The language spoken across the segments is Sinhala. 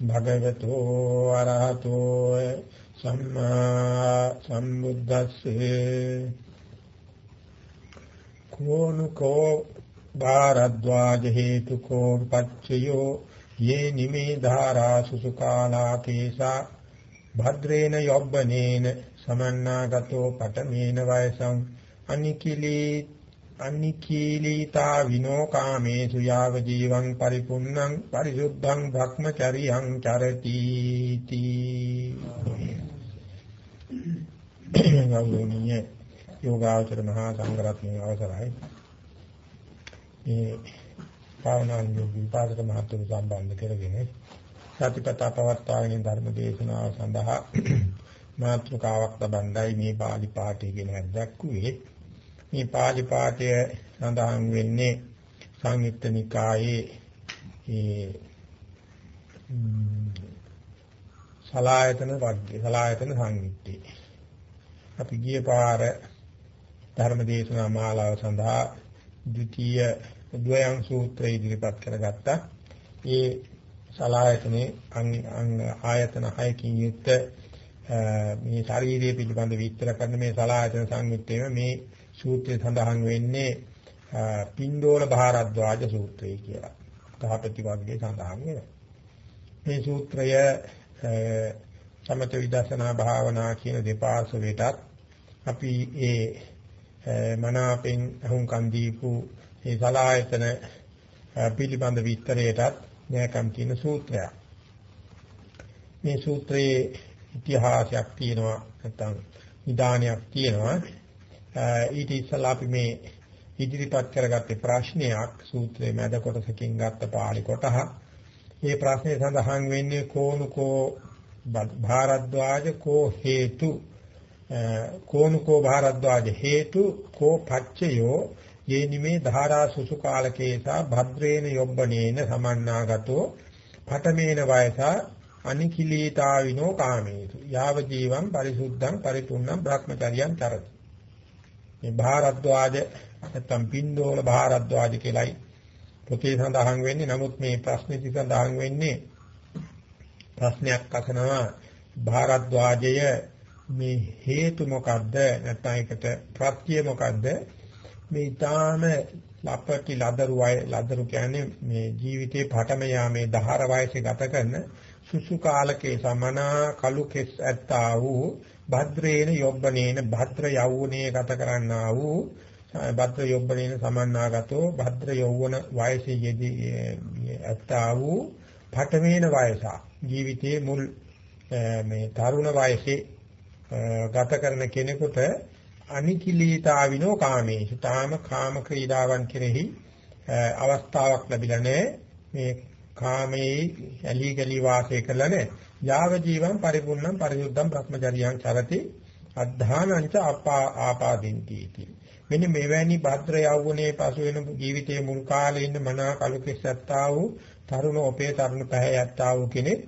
භගවතු වරහතෝ සම්මා සම්බුද්දස්සේ. කෝනුකෝ භාරද්වාජ හේතුකෝ පච්චයෝ යේ නිමේ ධාරා සුසුකාලා කේසා භද්‍රේන යොබ්බනේන සමන්නාගතෝ පඨමේන වයසං අනිකිලී අනිකීලීතා විනෝ කාමේසු යාව ජීවං පරිපුන්නං පරිසුද්ධං භක්මචරියං චරති තී. ගෞරවනීය යෝගාචර මහා සංඝරත්නයේ අවසරයි. මේ භාවනාවේ විපාක මහත්තුරු සම්බන්ධ කරගෙන සතිපතා පවත්වාගෙන ධර්ම දේශනාව සඳහා මාතෘකාවක් තබන්නයි මේ පාලි පාඨය කියන දැක්කුවේ මේ පාලි පාඨය සඳහන් වෙන්නේ සංයුත්ත නිකායේ ඒ සලායතන වර්ගය සලායතන සංයුත්තේ අපි ගිය පාර ධර්ම දේශනා මාලාව සඳහා ද්විතීය ද්වයං සූත්‍රය ඉදිරිපත් කරගත්තා. ඒ සලායතනේ ආයතන හයකින් යුක්ත මේ ශාරීරිය පිළිබඳ විස්තර කරන මේ සලායතන සංයුත්තේම මේ සූත්‍රය සඳහන් වෙන්නේ පින්ඩෝල භාරද්වාජ සූත්‍රය කියලා. ගහපති වර්ගයේ සඳහන් වෙනවා. මේ සූත්‍රය සමත විදර්ශනා භාවනා කියන දෙපාර්ශ්වයටත් අපි ඒ මනාපෙන් අහුම්කන් දීපු මේ සලායතන පිළිබඳ විස්තරයටත් නැකම් කියන සූත්‍රයක්. මේ සූත්‍රයේ ඉතිහාසයක් තියෙනවා නැත්නම් නිදානයක් තියෙනවා. ඊට ඉස්සලා අපි මේ ඉදිරිපත් කරගත්තේ ප්‍රශ්නයක් සූත්‍රයේ මැද කොටසකින් ගත්ත පාළි කොටහ. මේ ප්‍රශ්නේ සඳහන් වෙන්නේ කෝනුකෝ භාරද්වාජ කෝ හේතු. කෝනුකෝ භාරද්වාජ හේතු කෝ පච්චයෝ යේ නිමේ ධාරා සුසු කාලකේසා භද්‍රේන යොබ්බනේන සමන්නාගතෝ පඨමේන වයසා අනිකිලීතාවිනෝ කාමේසු. යාව ජීවං පරිසුද්ධං පරිපූර්ණං බ්‍රහ්මචර්යං චරති. මේ භාරද්වාජ නැත්නම් පින්දෝල භාරද්වාජ කියලායි පොතේ සඳහන් වෙන්නේ. නමුත් මේ ප්‍රශ්නේදී සඳහන් වෙන්නේ ප්‍රශ්නයක් අසනවා. භාරද්වාජය මේ හේතු මොකද්ද? නැත්නම් ඒකට ප්‍රත්‍ය මොකද්ද? මේ ඊටාම ලපටි ලදරු වය ලදරු කියන්නේ මේ ජීවිතේ පටම යාමේ දහර වයසේ ගත කරන සුසු කාලකේ සමනා කලු කෙස් ඇත්තා වූ භද්‍රේන යොබ්බනේන භද්‍ර යෞවනයේ ගත කරන්නා වූ භද්‍ර යොබ්බනේන සමන්නාගතෝ භද්‍ර යෞවන වයසේ යෙදී ඇත්තා වූ පඨමේන වයස ජීවිතයේ මුල් මේ තරුණ වයසේ ගත කරන කෙනෙකුට අනිකිලීතාවිනෝ කාමේසු. තාම කාම ක්‍රීඩාවන් කෙරෙහි අවස්ථාවක් ලැබිලා නැහැ මේ කාමේ ඇලි ගලි වාසය කරලා නැහැ යාව ජීවම් පරිපූර්ණම් පරිසුද්ධම් භ්‍රමචරියං චරති අද්ධානංච අපා ආපාදින්ති මෙන්න මෙවැනි භද්‍ර යෞවනයේ පසු වෙන ජීවිතයේ මුල් කාලේ ඉන්න මනා කලු කෙස්සත්තා වූ තරුණ ඔපේ තරුණ පැහැයත්තා වූ කෙනෙක්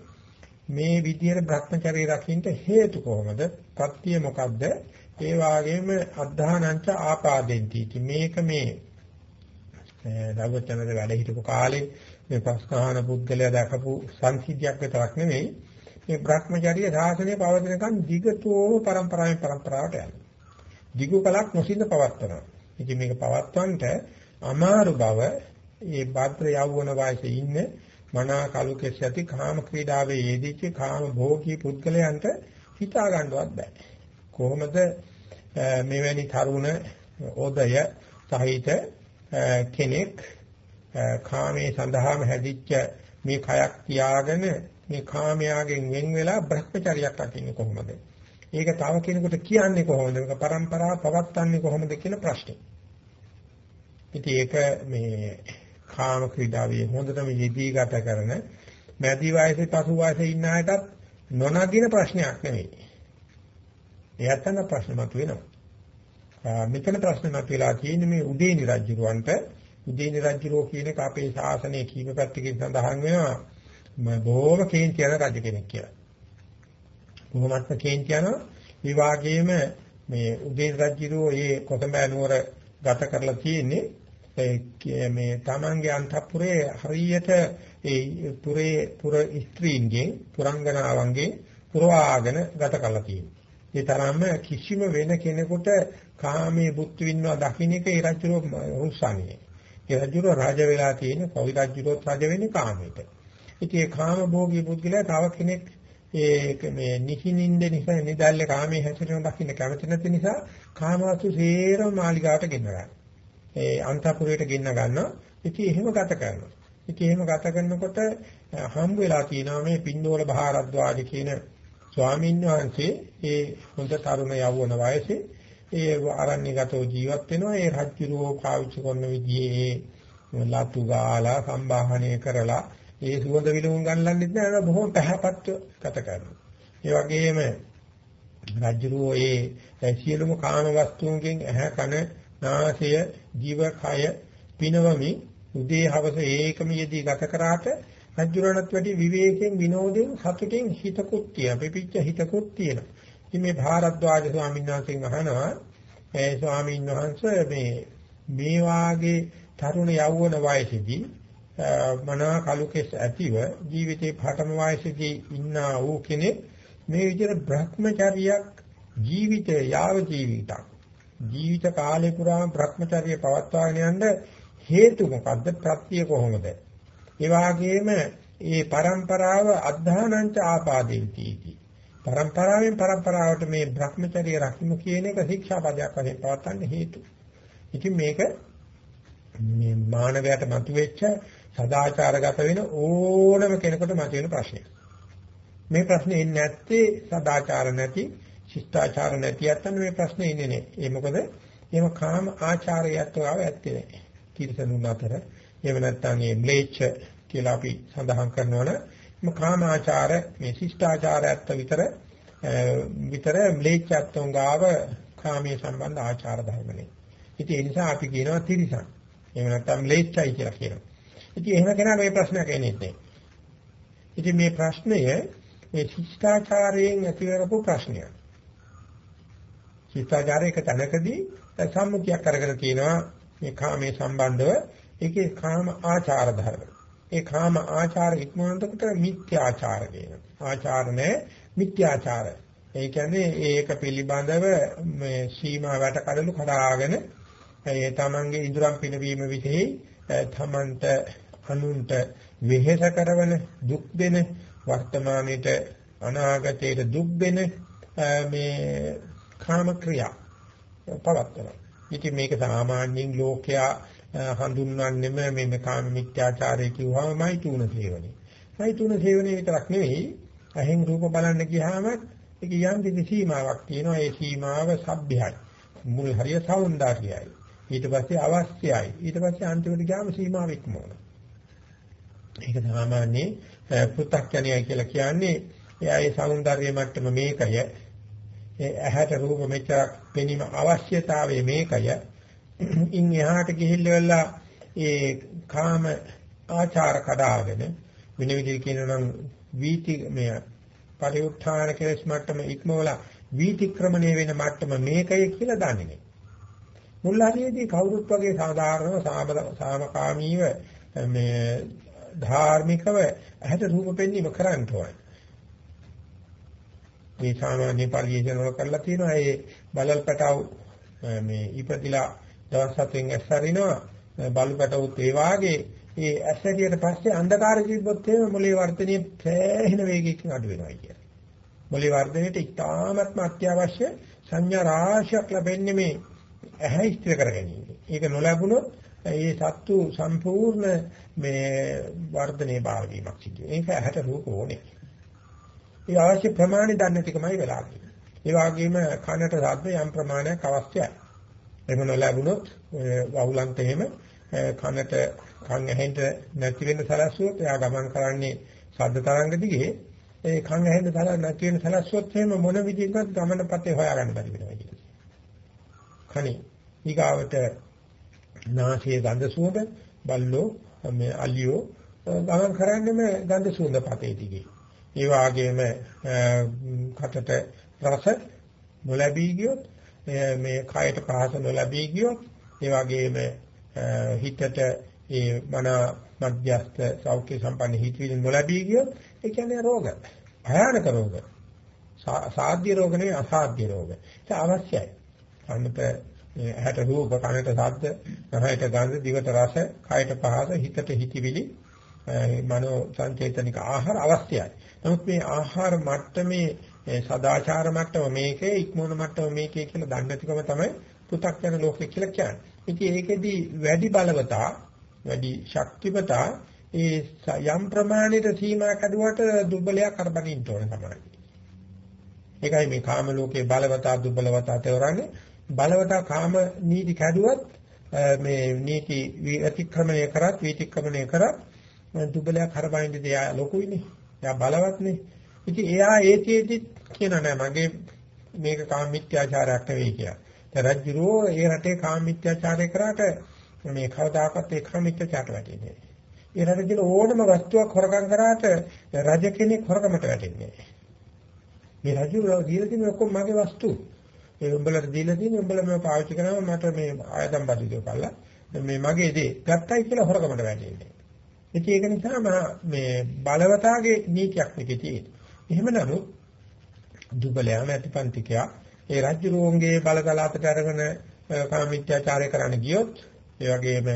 මේ විදියට භ්‍රමචර්ය රකින්න හේතු කොහොමද? පත්‍ය මොකද්ද? ඒ වාගේම අද්ධානංච ආපාදෙන්ති. මේක මේ දවචනද වැඩ හිටපු කාලේ මේ පස්කහන පුද්ගලයා දැකපු සංසිද්ධියක් විතරක් නෙමෙයි මේ Brahmacharya ශාසනය පවතිනකන් දිගටම પરම්පරාවෙන් પરම්පරාවට යනවා. දිගු කලක් නොසිඳ පවත්වනවා. ඉතින් මේක පවත්වන්නට අමාරු බව මේ භාත්‍ර යවවන වායසේ ඉන්න මනා කලු කෙස් ඇති කාම ක්‍රීඩාවේ යෙදිච්ච කාම භෝගී පුද්ගලයන්ට හිතා ගන්නවත් බෑ. කොහොමද මෙවැනි තරුණ ඕදය සහිත කෙනෙක් කාමයේ සඳහාම හැදිච්ච මේ කයක් තියාගෙන මේ කාමයාගෙන් වෙන් වෙලා භ්‍රමචරියක් රකින්නේ කොහොමද? ඒක තව කෙනෙකුට කියන්නේ කොහොමද? මේක પરම්පරාව පවත්න්නේ කොහොමද කියන ප්‍රශ්නේ. ඉතින් ඒක මේ කාම ක්‍රීඩාවේ හොඳටම යෙදී ගත කරන මැදි වයසේ පසු වයසේ ඉන්න අයටත් නොනගින ප්‍රශ්නයක් නෙවෙයි. එයාට නම් ප්‍රශ්න මතුවෙනවා. මෙතන ප්‍රශ්න මතුවලා තියෙන්නේ මේ උදේනි රජුරවන්ට උදේනි රජුරෝ කියන එක අපේ ශාසනයේ කීප පැත්තකින් සඳහන් වෙනවා. බොහොම කේන්ති යන රජ කෙනෙක් කියලා. බොහොමත්ම කේන්ති යනවා. ඒ වගේම මේ උදේනි රජුරෝ ඒ කොතඹෑ නුවර ගත කරලා තියෙන්නේ මේ තමන්ගේ අන්තපුරේ හරියට ඒ පුරේ පුර ස්ත්‍රීන්ගෙන් පුරංගනාවන්ගෙන් පුරවාගෙන ගත කරලා තියෙනවා. ඒ තරම්ම කිසිම වෙන කෙනෙකුට කාමයේ බුද්ධ වින්නවා දකින්න එක ඒ රජුරෝ උත්සාහනේ. ඒ රජුරෝ රාජ වෙලා තියෙන කවි රජුරෝ රජ වෙන්නේ කාමයට. ඉතින් ඒ කාම භෝගී පුද්ගලයා තව කෙනෙක් ඒ මේ නිහිනින්ද නිසා නිදල්ලේ කාමයේ හැසිරෙන දකින්න කැමති නැති නිසා කාමවස්තු සේරම මාලිගාවට ගෙන්නගන්නවා. ඒ අන්තපුරයට ගෙන්න ගන්නවා. ඉතින් එහෙම ගත කරනවා. ඉතින් එහෙම ගත කරනකොට හම්බ වෙලා තියෙනවා මේ පින්නෝල බහාරද්වාජ කියන ස්වාමීන් වහන්සේ ඒ හොඳ තරුණ යෞවන වයසේ ඒ ආරණ්‍යගතව ජීවත් වෙනවා. ඒ රජුරෝ පාවිච්චි කරන විදිහේ ලතු ගාලා සම්බාහනය කරලා ඒ සුවඳ විලවුන් ගන්නලන්නෙත් නෑ බොහොම පැහැපත්ව ගත කරනවා. ඒ වගේම රජුරෝ ඒ සියලුම කාම වස්තුන්ගෙන් ඇහැ කන නාසය, ජීවකය පිනවමි උදේ හවස ඒකම යෙදී ගත කරාට රජුරණත් වැඩි විවේකයෙන් විනෝදයෙන් සතුටින් හිතකුත් තියෙන පිපිච්ච හිතකුත් තියෙනවා. ඉතින් මේ භාරද්වාජ ස්වාමීන් වහන්සේගෙන් අහනවා ඒ ස්වාමීන් වහන්සේ මේ මේ වාගේ තරුණ යෞවන වයසේදී මනා කලුකෙස් ඇතිව ජීවිතේ පහතම වයසේදී ඉන්නා වූ කෙනෙක් මේ විදිහට භ්‍රමචර්යයක් ජීවිතය යාව ජීවිතක්. ජීවිත කාලේ පුරාම භ්‍රමචර්යය පවත්වාගෙන යන්න හේතු මොකද්ද? ප්‍රත්‍ය කොහොමද? ඒ වගේම මේ પરම්පරාව අධධානංච ආපාදේති පරම්පරාවෙන් පරම්පරාවට මේ භ්‍රමචර්ය රකින්න කියන එක ශික්ෂාපදයක් වශයෙන් පවත්වන්න හේතු. ඉතින් මේක මේ මානවයාට මතුවෙච්ච සදාචාරගත වෙන ඕනම කෙනෙකුට මතුවෙන ප්‍රශ්නයක්. මේ ප්‍රශ්නේ එන්නේ නැත්තේ සදාචාර නැති ශිෂ්ටාචාර නැති යත්තන් මේ ප්‍රශ්නේ ඉන්නේ නැහැ. ඒ මොකද එහෙම කාම ආචාරයත් ආව ඇත්තේ නැහැ. තිරසනුන් අතර එහෙම නැත්නම් මේ ම්ලේච්ඡ කියලා අපි සඳහන් කරනවනේ මේ කාම ආචාර මේ ශිෂ්ටාචාරයත් විතර විතර ම්ලේච්ඡත්වං ගාව කාමයේ සම්බන්ධ ආචාර ධර්මනේ. ඉතින් ඒ නිසා අපි කියනවා තිරසන්. එහෙම නැත්නම් ම්ලේච්ඡයි කියලා කියනවා. ඉතින් එහෙම කෙනා මේ ප්‍රශ්නයක් එන්නේ නැහැ. ඉතින් මේ ප්‍රශ්නය මේ ශිෂ්ටාචාරයෙන් ඇති කරපු ප්‍රශ්නයක්. ශිෂ්ටාචාරයක තැනකදී සම්මුතියක් අරගෙන තියෙනවා මේ කාමයේ සම්බන්ධව ඒකේ කාම ආචාර ධර්ම. ඒ කාම ආචාර ඉක්මනටකට මිත්‍යාචාර කියන. ආචාර නැහැ මිත්‍යාචාර. ඒ කියන්නේ ඒක පිළිබඳව මේ සීමා වැට කඩලු කඩාගෙන ඒ තමන්ගේ ඉදurang පිනවීම විශේෂයි තමන්ට අනුන්ට වෙහෙස කරවන දුක් දෙන වර්තමානයේට අනාගතයට දුක් දෙන මේ කාම ක්‍රියා පවත්වනවා. ඉතින් මේක සාමාන්‍යයෙන් ලෝකයා හඳුන්වන්නේම මේ කාම මිත්‍යාචාරය කියවමයි තුන සේවනේ. සයිතුන සේවනේ විතරක් නෙවෙයි ඇහෙන් රූප බලන්න ගියාම ඒක යම් කිසි සීමාවක් තියෙනවා. ඒ සීමාව සભ્યයි. මුල් හරිය සෞන්දර්යයයි. ඊට පස්සේ අවශ්‍යයි. ඊට පස්සේ අන්තිමට ගියාම සීමාව ඉක්මවනවා. ඒක සාමාන්‍යයෙන් පෘථග්ජනයයි කියලා කියන්නේ එයා ඒ సౌందර්ය මට්ටම මේකය ඇහැට රූප මෙච්චරක් පෙනීම අවශ්‍යතාවය මේකය. ඉන් එහාට ගිහිල්ලා ඒ කාම ආචාර කඩාගෙන වෙන විදිහට කියනවා නම් වීති මේ පරිඋත්ථාන කෙලස් මට්ටම ඉක්මවලා වීතික්‍රමණය වෙන මට්ටම මේකයි කියලා දන්නේ නැහැ. මුල් හරියේදී කවුරුත් වගේ සාධාරණව සාමකාමීව මේ ධාර්මිකව ඇහැට රූප පෙන්වීම කරන්න ඕනේ. මේ සාමාන්‍ය පරිශන වල කරලා තියෙනවා ඒ බලල් පැටව මේ ඉපදිලා දවස් හතෙන් ඇස්සරිනවා බලු පැටවුත් ඒ වාගේ ඒ ඇස්සරියට පස්සේ අන්ධකාර ජීවිතොත් එහෙම මොලේ වර්ධනයේ පෑහෙන වේගයකින් අඩු වෙනවා කියන්නේ. මොලේ වර්ධනයේට ඉතාමත්ම අත්‍යවශ්‍ය සංඥා රාශියක් ලැබෙන්නේ මේ ඇහැ ඉස්තර කර ගැනීම. ඒක නොලැබුණොත් ඒ සත්තු සම්පූර්ණ මේ වර්ධනයේ බාර වීමක් සිදු වෙනවා. ඒක ඇහැට රූප ඕනේ. ඒ අවශ්‍ය ප්‍රමාණය දන්න ටිකමයි වෙලා තියෙන්නේ. ඒ වගේම කනට ශබ්ද යම් ප්‍රමාණයක් අවශ්‍යයි. එහෙම නොලැබුණොත් වහුලන්ට එහෙම කනට කන් ඇහෙන්න නැති වෙන සලස්සුවොත් එයා ගමන් කරන්නේ ශබ්ද තරංග දිගේ ඒ කන් ඇහෙන්න තරම් නැති වෙන සලස්සුවත් එහෙම මොන විදිහකට ගමනපතේ හොයාගන්න බැරි වෙනවා කියලා. කණි ඊගාවට නාසයේ ගඳ සුවඳ බල්ලෝ මේ අලියෝ ගමන් කරන්නේම ගඳ සුවඳ පතේ දිගේ. ඒ වගේම කටට රස නොලැබී ගියොත් මේ කයට පහස නොලැබී ගියොත් ඒ වගේම හිතට ඒ මන මධ්‍යස්ථ සෞඛ්‍ය සම්පන්න හිතවිලි නොලැබී ගියොත් ඒ කියන්නේ රෝග. භයානක රෝග. සාධ්‍ය රෝග නෙවෙයි අසාධ්‍ය රෝග. ඒක අවශ්‍යයි. අන්නත ඇහැට රූප, කනට ශබ්ද, නහයට ගන්ධ, දිවට රස, කයට පහස, හිතට හිතවිලි, මනෝ සංචේතනික ආහාර අවශ්‍යයි. නමුත් මේ ආහාර මට්ටමේ සදාචාර මට්ටම මේකේ ඉක්මන මට්ටම මේකේ කියලා දන්නේ නැතිකම තමයි පෘථග්ජන ලෝකෙ කියලා කියන්නේ. ඉතින් ඒකෙදි වැඩි බලවතා වැඩි ශක්තිපතා ඒ යම් ප්‍රමාණයට සීමා කැඩුවට දුර්බලයක් කරබනින්න ඕන තමයි. ඒකයි මේ කාම ලෝකේ බලවතා දුර්බලවතා තේරන්නේ බලවතා කාම නීති කැඩුවත් මේ නීති අතික්‍රමණය කරත් විතික්‍රමණය කරත් දුර්බලයක් කරබනින්න දෙය ලොකුයිනේ. එයා බලවත්නේ. ඉතින් එයා ඒකෙදි කියන නෑ මගේ මේක කාම මිත්‍යාචාරයක් නෙවෙයි කියලා. දැන් රජුරෝ ඒ රටේ කාම මිත්‍යාචාරය කරාට මේ කවදාකවත් ඒ කාම මිත්‍යාචාරයට වැටෙන්නේ නෑ. ඒ රටේ තියෙන ඕනම වස්තුවක් හොරකම් කරාට රජ කෙනෙක් හොරකමට වැටෙන්නේ නෑ. මේ රජුරෝ දීලා තියෙන ඔක්කොම මගේ වස්තු. ඒ උඹලට දීලා තියෙන උඹලා මම පාවිච්චි කරනවා මට මේ ආයතම් බදිදෝ කළා. මේ මගේ දේ ගත්තයි කියලා හොරකමට වැටෙන්නේ. ඉතින් ඒක නිසා මේ බලවතාගේ නීතියක් මේකේ තියෙනවා. එහෙම නමුත් දුබලයාම ඇතිපන්තිකයා ඒ රාජ්‍ය රෝංගේ බලකලාපට අරගෙන කාමීත්‍යාචාරය කරන්න ගියොත් ඒ වගේම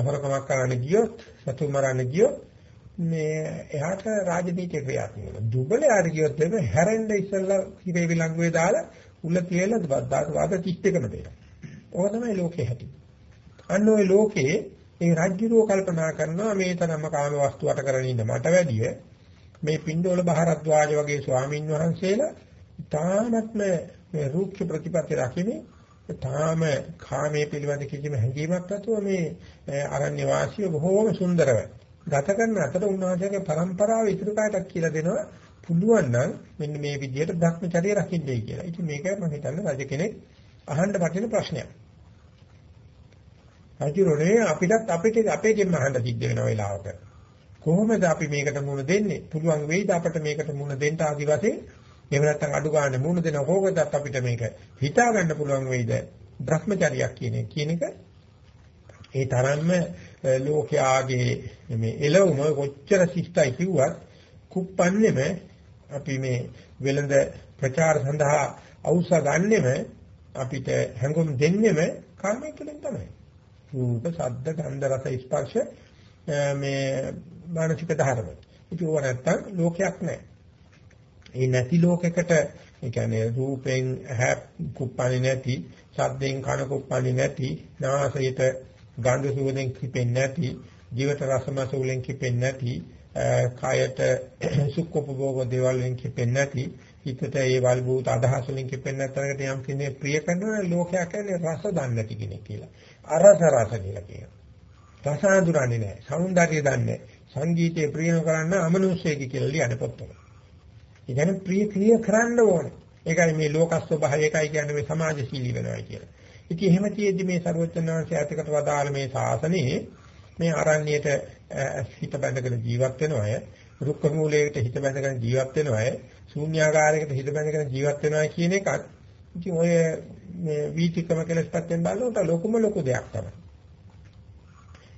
හොරකමක් කරන්න ගියොත් සතු මරන්න ගියොත් මේ එහාට රාජනීතිය ක්‍රියාත්මක වෙනවා. දුබලයාට ගියොත් එimhe හැරෙන්න ඉස්සෙල්ලා හිරේ විලංගුවේ දාලා උල කියලා දාට වාද 31ම දෙනවා. ඕක තමයි ලෝකේ හැටි. අන්න ওই ලෝකේ ඒ රාජ්‍යරෝ කල්පනා කරනවා මේ තරම්ම කාම වස්තු වට කරගෙන ඉන්න මට වැඩිය මේ පින්ඩෝල බහරද්වාජ වගේ ස්වාමින් වහන්සේලා තානත්ම මේ රූක්ෂ ප්‍රතිපත්ති રાખીනේ තාම කාමයේ පිළිබඳ කිසිම හැඟීමක් නැතුව මේ අරණ්‍ය වාසීව බොහෝම සුන්දරව ගත කරන අතර උන්වහන්සේගේ પરම්පරාව ඉදිරියට කියලා දෙනවා පුළුවන් නම් මෙන්න මේ විදිහට භ්‍රමචර්ය රකින්නයි කියලා. ඉතින් මේක මම හිතන්නේ රජ කෙනෙක් අහන්න වටින ප්‍රශ්නයක්. රජුරෝනේ අපිටත් අපිට අපේකින් අහන්න සිද්ධ වෙන වෙලාවක කොහොමද අපි මේකට මුණ දෙන්නේ? පුළුවන් වෙයිද අපිට මේකට මුණ දෙන්න ආදි වශයෙන් එහෙම නැත්නම් අඩු ගන්න මුණ දෙන කෝකදත් අපිට මේක හිතා ගන්න පුළුවන් වෙයිද? Brahmacharya කියන කියන එක ඒ තරම්ම ලෝකයාගේ මේ එළවුම කොච්චර ශිෂ්ටයි කිව්වත් කුප්පන්නේම අපි මේ වෙළඳ ප්‍රචාර සඳහා අවශ්‍ය ගන්නෙම අපිට හැඟුම් දෙන්නෙම කාමයේ තුලින් තමයි. රූප, ශබ්ද, ගන්ධ, රස, ස්පර්ශ මේ මානසික ධර්ම. ඒක ඕව නැත්තම් ලෝකයක් නැහැ. ඒ නැති ලෝකයකට ඒ කියන්නේ රූපෙන් ඇහැ කුප්පන්නේ නැති, ශබ්දෙන් කන කුප්පන්නේ නැති, නාසයට ගන්ධ සුවඳෙන් කිපෙන්නේ නැති, ජීවිත රසමස වලින් කිපෙන්නේ නැති, කයට සුඛෝපභෝග දේවල් වලින් කිපෙන්නේ නැති හිතට ඒ වල්බූත අදහස් වලින් කිපෙන්නේ නැතරකට යම් කෙනෙක් ප්‍රිය කරන ලෝකයක් කියන්නේ රස දන්නේ නැති කෙනෙක් කියලා. අරස රස කියලා කියනවා. රස අඳුරන්නේ නැහැ. సౌందර්යය දන්නේ නැහැ. සංගීතයේ ප්‍රියම කරන්න අමනුෂ්‍යයෙක් කියලා ලියන පොතක. ඒ කියන්නේ ප්‍රිය ක්‍රිය කරන්න ඕනේ. ඒකයි මේ ලෝක ස්වභාවය ඒකයි කියන්නේ මේ සමාජශීලී වෙනවා කියලා. ඉතින් එහෙම තියෙද්දි මේ ਸਰවඥාන්සේ අතකට වදාළ මේ ශාසනයේ මේ ආරණ්‍යයට හිත බැඳගෙන ජීවත් වෙන අය, රුක්ක මූලයකට හිත බැඳගෙන ජීවත් වෙන අය, ශූන්‍යාකාරයකට හිත බැඳගෙන ජීවත් වෙනවා කියන එකත් ඉතින් ඔය මේ වීතිකම කියලා පැත්තෙන් බලනකොට ලොකුම ලොකු දෙයක් තමයි.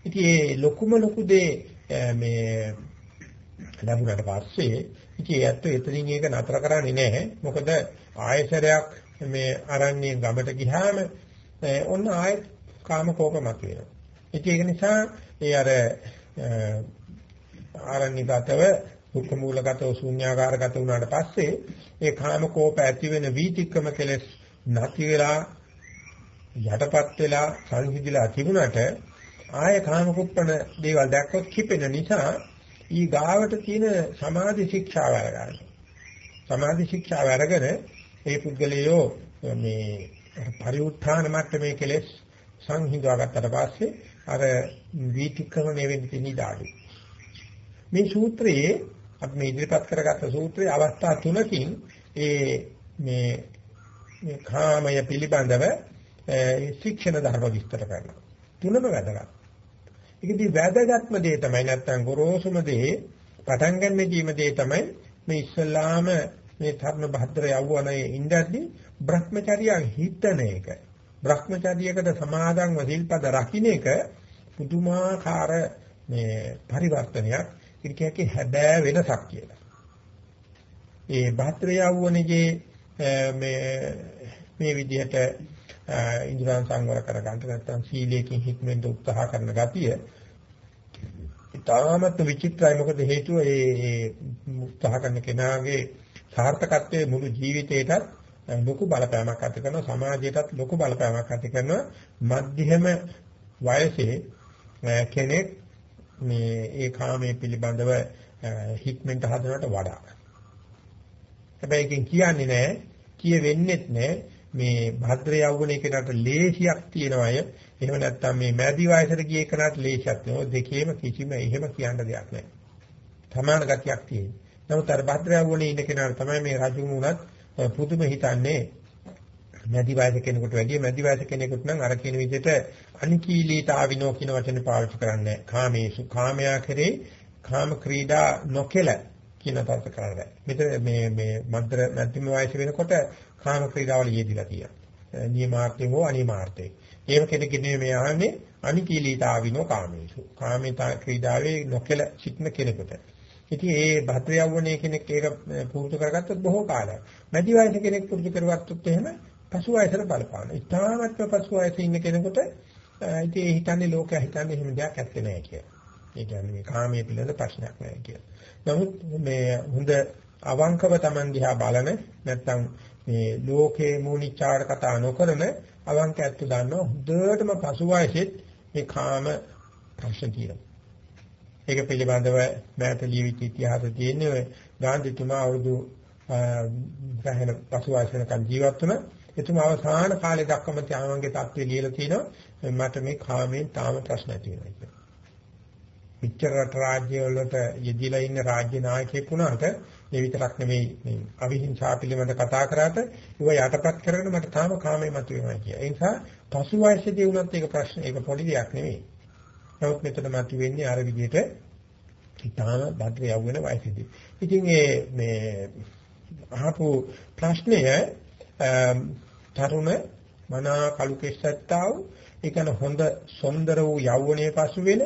ඉතින් මේ ලොකුම ලොකු දේ මේ ලැබුණාට පස්සේ ඉතින් ඒත් එතනින් ඒක නතර කරන්නේ නැහැ. මොකද ආයසරයක් මේ අරන්නේ ගමට ගියාම ඔන්න ආයෙත් කාම කෝපමත් වෙනවා. ඉතින් ඒක නිසා ඒ අර ආරණ්‍යගතව දුක්ඛ මූලගතව ශූන්‍යාකාරගත වුණාට පස්සේ ඒ කාම කෝප ඇති වෙන වීතික්‍රම කෙලස් නැති වෙලා යටපත් වෙලා සංහිඳිලා තිබුණාට ආය කාම කුප්පණ දේවල් දැක්කොත් කිපෙන නිසා ඊ ගාවට තියෙන සමාධි ශික්ෂාව අරගන්න. සමාධි ශික්ෂාව අරගෙන ඒ පුද්ගලයෝ මේ පරිඋත්ථාන මට්ටමේ කෙලෙස් සංහිඳවා ගත්තට පස්සේ අර වීතික්‍රමණය වෙන්න තියෙන ඉඩාඩු. මේ සූත්‍රයේ අපි මේ ඉදිරිපත් කරගත්ත සූත්‍රයේ අවස්ථා තුනකින් ඒ මේ මේ කාමය පිළිබඳව ශික්ෂණ ධර්ම විස්තර කරනවා. තුනම වැදගත්. ඒකදී වැදගත්ම දේ තමයි නැත්තම් ගොරෝසුම දේ පටන් ගන්න ජීම දේ තමයි මේ ඉස්සල්ලාම මේ තරුණ භද්‍ර යවුවනේ ඉඳද්දි Brahmacharya හිතන එක. Brahmacharyaකට සමාදන්ව සිල්පද රකින්න එක පුදුමාකාර මේ පරිවර්තනයක්. ඒක කියන්නේ හැබෑ වෙනසක් කියලා. ඒ භද්‍ර යවුවනේගේ මේ මේ විදිහට ඉන්ද්‍රයන් සංවර කරගන්න නැත්නම් සීලයෙන් හික්මෙන්න උත්සාහ කරන ගතිය ඉතාමත් විචිත්‍රයි මොකද හේතුව ඒ උත්සාහ කරන කෙනාගේ සාර්ථකත්වයේ මුළු ජීවිතේටත් ලොකු බලපෑමක් ඇති කරනවා සමාජයටත් ලොකු බලපෑමක් ඇති කරනවා මධ්‍යම වයසේ කෙනෙක් මේ ඒ කාමයේ පිළිබඳව හික්මෙන්ට හදනවට වඩා හැබැයි එකෙන් කියන්නේ නැහැ කියවෙන්නෙත් නැහැ මේ භද්‍ර යවුණ එකකට ලේසියක් තියෙන අය එහෙම නැත්නම් මේ මැදි වයසට ගිය එකකට ලේසියක් තියෙනවා දෙකේම කිසිම එහෙම කියන්න දෙයක් නැහැ. සමාන ගතියක් තියෙනවා. නමුත් අර භද්‍ර යවුණේ ඉන්න කෙනාට තමයි මේ රජුන් උනත් පුදුම හිතන්නේ මැදි වයස කෙනෙකුට වැඩිය මැදි වයස කෙනෙකුට නම් අර කියන විදිහට අනිකීලීතාවිනෝ කියන වචනේ පාවිච්චි කරන්නේ කාමේසු කාමයා කරේ කාම ක්‍රීඩා නොකෙල කියන තර්ක කරන්නේ. මෙතන මේ මේ මද්දර මැදිම වයස වෙනකොට කාම ක්‍රීඩාවල යෙදිලා තියෙනවා. නියමාර්ථයෙන් හෝ අනිමාර්ථයෙන්. ඒව කෙනෙක්ගේ මේ අහන්නේ අනිකීලීතාවිනෝ කාමේසු. කාමීතා ක්‍රීඩාවේ නොකෙල සිටින කෙනෙකුට. ඉතින් ඒ භද්‍ර යවුණේ කෙනෙක් ඒක පුරුදු කරගත්තොත් බොහෝ කාලයක්. මැදි වයස කෙනෙක් පුරුදු කරගත්තොත් එහෙම පසු වයසට බලපාන. ඉතාමත්ම පසු වයසේ ඉන්න කෙනෙකුට ඉතින් ඒ හිතන්නේ ලෝකයා හිතන්නේ එහෙම දෙයක් ඇත්තේ නැහැ කියලා. ඒ කියන්නේ මේ කාමයේ පිළිබඳ ප්‍රශ්නයක් නැහැ කියලා. නමුත් මේ හොඳ අවංකව Taman දිහා බලන නැත්නම් මේ ලෝකේ මූනිච්චාර කතා නොකරන අවංක ඇත්ත දන්නවා හොඳටම පසු වයසෙත් මේ කාම ප්‍රශ්න තියෙනවා. ඒක පිළිබඳව මෑත ලියවිච්ච ඉතිහාසය තියෙන්නේ ඔය ගාන්ධිතුමා අවුරුදු සෑහෙන පසු වයසකන් ජීවත් වුණා. එතුමා අවසාන කාලේ දක්වාම ත්‍යාමංගේ தත්ත්වය ලියලා තිනවා මට මේ කාමයෙන් තාම ප්‍රශ්න ඇති වෙනවා කියලා. පිටර රට රාජ්‍ය වලට යෙදিলা ඉන්න රාජ්‍ය නායකයෙක් වුණාට මේ විතරක් නෙමෙයි මේ අවිහිංසා පිළිබඳ කතා කරාට ඒව යටපත් කරගෙන මට තාම කාමයේ මතුවෙනවා කිය. ඒ නිසා පසු වයසේදී වුණත් ඒක ප්‍රශ්න ඒක පොඩි දෙයක් නෙමෙයි. නමුත් මෙතන මතුවෙන්නේ අර විදිහට ඉතාම බද්ද යවුන වයසේදී. ඉතින් මේ අහපු ප්‍රශ්නය තරුණ මනා කලු කෙස්සත්තා වූ ඒ කියන්නේ හොඳ සොන්දර වූ යෞවනයේ පසු වෙන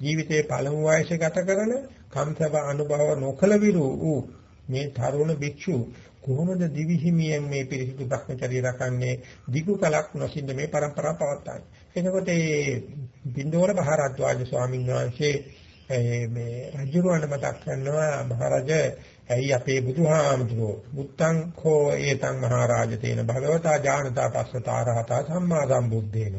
ජීවිතයේ පළමු වයසේ ගත කරන කම්සබ අනුභව නොකල විරු වූ මේ තරුණ භික්ෂු කොහොමද දිවිහිමියෙන් මේ පිරිසිදු භ්‍රමචර්ය රකන්නේ දිගු කලක් නොසින්න මේ પરම්පරාව පවත්වායි. එතකොට මේ බින්දෝර මහරජාජ ස්වාමීන් වහන්සේ මේ රජුරවන්ට මතක් කරනවා මහරජා ඇයි අපේ බුදුහාමුදුරෝ බුත්තං කෝ ඒතං මහරජා තේන භගවතා ඥානතා පස්සතාරහතා සම්මා සම්බුද්දේන.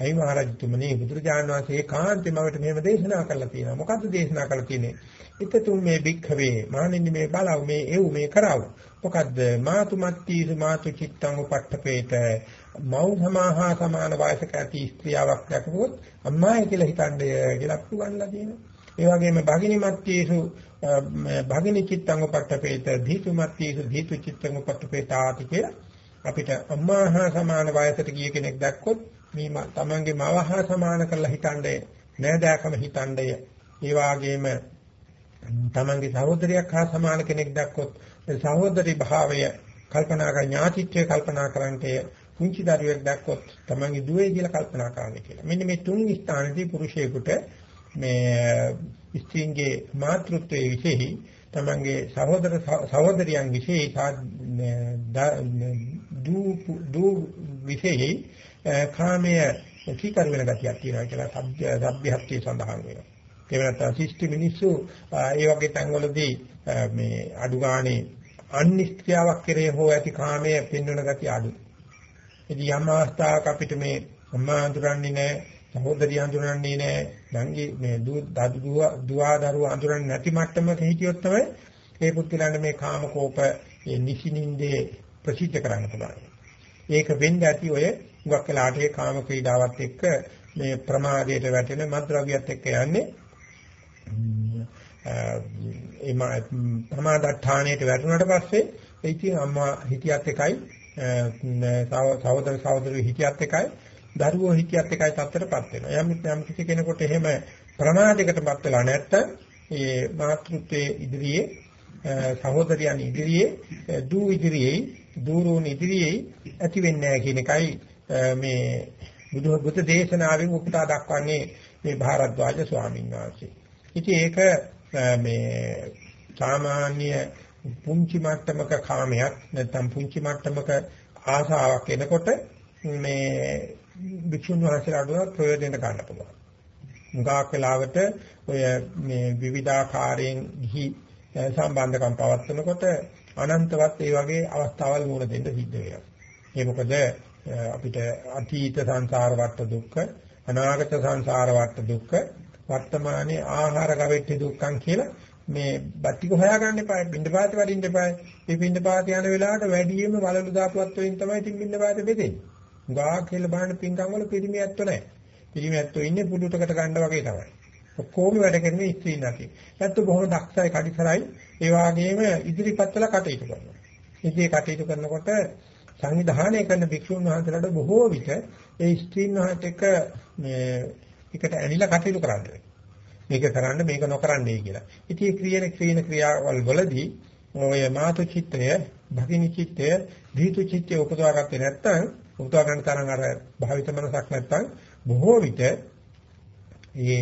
ඇයි මහරජතුමනි බුදුරජාණන් වහන්සේ කාන්තේමවට මෙහෙම දේශනා කරලා තියෙනවා? මොකද්ද දේශනා කරලා තියෙන්නේ? ඉතතුම් මේ භික්ඛවේ මානින්න මේ බලව මේ එව් මේ කරව. මොකද්ද? මාතු මත්ති මාතු චිත්තං උපට්ඨපේත. මව් සමාහා සමාන වයසක ඇති ස්ත්‍රියාවක් දැකපුවොත් අම්මායි කියලා හිතන්නේ කියලා පුගන්ලා තියෙනවා. ඒ වගේම භගිනි මත්තේසු භගිනි චිත්තං උපට්ඨපේත ධීතු මත්තේසු ධීතු චිත්තං උපට්ඨපේතාති කියලා අපිට අම්මා හා සමාන වයසට ගිය කෙනෙක් දැක්කොත් මේ තමන්ගේ මව හා සමාන කරලා හිතන්නේ නෑදෑකම හිතන්නේ ඒ වගේම තමන්ගේ සහෝදරියක් හා සමාන කෙනෙක් දැක්කොත් සහෝදරි භාවය කල්පනා කර ඥාතිත්වය කල්පනා කරන්නට කුංචි දරුවෙක් දැක්කොත් තමන්ගේ දුවේ කියලා කල්පනා කරන්න කියලා. මෙන්න මේ තුන් ස්ථානදී පුරුෂයෙකුට මේ ස්ත්‍රීන්ගේ මාතෘත්වයේ විශේෂයි. තමන්ගේ සහෝදර සහෝදරියන් විශේෂයි. දූ දූ විශේෂයි. කාමයේ සීකර වෙන ගතියක් තියෙනවා කියලා සබ්ය සබ්යහත්ය සඳහන් වෙනවා. ඒ වෙනත් ශිෂ්ටි මිනිස්සු ඒ වගේ තැන්වලදී මේ අඩු ගානේ අනිත්‍යාවක් කෙරේ හෝ ඇති කාමයේ පින්නන ගතිය අඩුයි. ඉතින් යම් අවස්ථාවක් අපිට මේ සම්මාඳුරන්නේ නැහැ. සහෝදරිය අඳුරන්නේ නැහැ නංගි මේ දුව දුවා දරුවා අඳුරන්නේ නැති මට්ටමක හිටියොත් තමයි ඒ පුත්‍රයන්ට මේ කාම කෝප මේ නිසිනින්දේ ප්‍රසිද්ධ කරන්න පුළුවන්. ඒක වෙන්න ඇති ඔය හුඟක් වෙලාට ඒ කාම ක්‍රීඩාවත් එක්ක මේ ප්‍රමාදයට වැටෙන මද්ද්‍රව්‍යත් එක්ක යන්නේ ප්‍රමාදඨාණයට වැටුණාට පස්සේ ඒ ඉතින් අම්මා හිටියත් එකයි සහෝදර සහෝදරයෝ හිටියත් එකයි දරුවෝ හිටියත් එකයි තත්ත්වයටපත් වෙනවා. යම් යම් කිසි කෙනෙකුට එහෙම ප්‍රමාදයකටපත් වෙලා නැත්තම් ඒ මාතෘත්වයේ ඉදිරියේ සහෝදරයන් ඉදිරියේ දූ ඉදිරියේ දූරුන් ඉදිරියේ ඇති වෙන්නේ නැහැ කියන එකයි මේ බුදු බුද්ධ දේශනාවෙන් උපුටා දක්වන්නේ මේ භාරද්වාජ ස්වාමීන් වහන්සේ. ඉතින් ඒක මේ සාමාන්‍ය පුංචි මට්ටමක කාමයක් නැත්නම් පුංචි මට්ටමක ආසාවක් එනකොට මේ භික්ෂුන් වහන්සේලාට ප්‍රයෝජන ගන්න පුළුවන්. මුගාක් වෙලාවට ඔය මේ විවිධාකාරයෙන් ගිහි සම්බන්ධකම් පවත්වනකොට අනන්තවත් ඒ වගේ අවස්ථාවල් මුණ දෙන්න සිද්ධ වෙනවා. ඒ මොකද අපිට අතීත සංසාර වට දුක්ඛ අනාගත සංසාර වට දුක්ඛ වර්තමානයේ ආහාර ගවෙට්ටි දුක්ඛං කියලා මේ බත්තික හොයාගන්න එපා බින්දපාත වඩින්න එපා මේ බින්දපාත යන වෙලාවට වැඩියෙන්ම වලලු දාපුවත් වලින් තමයි තින් බින්දපාත බෙදෙන්නේ ගා කියලා බලන්න පින්කම් වල පිරිමි ඇත්තෝ නැහැ. පිරිමි ඇත්තෝ ඉන්නේ පුඩුටකට ගන්න වගේ තමයි. ඔක්කොම වැඩ කරන්නේ ස්ත්‍රී නැති. ඇත්තෝ බොහොම දක්ෂයි කඩිසරයි. ඒ වගේම ඉදිරිපත් වල කටයුතු කරනවා. ඉතින් කටයුතු කරනකොට සංවිධානය කරන භික්ෂුන් වහන්සේලාට බොහෝ විට ඒ ස්ත්‍රීන් වහන්සේට එක මේ එකට ඇනිලා කටයුතු කරන්නේ මේක කරන්න මේක නොකරන්නයි කියලා. ඉතින් ක්‍රියන ක්‍රියන ක්‍රියාවල් වලදී ඔය මාතු චිත්තය, භගිනි චිත්තය, දීතු චිත්තය උපදවාගත්තේ නැත්නම් උපදවා ගන්න තරම් අර භාවිත මනසක් නැත්නම් බොහෝ විට මේ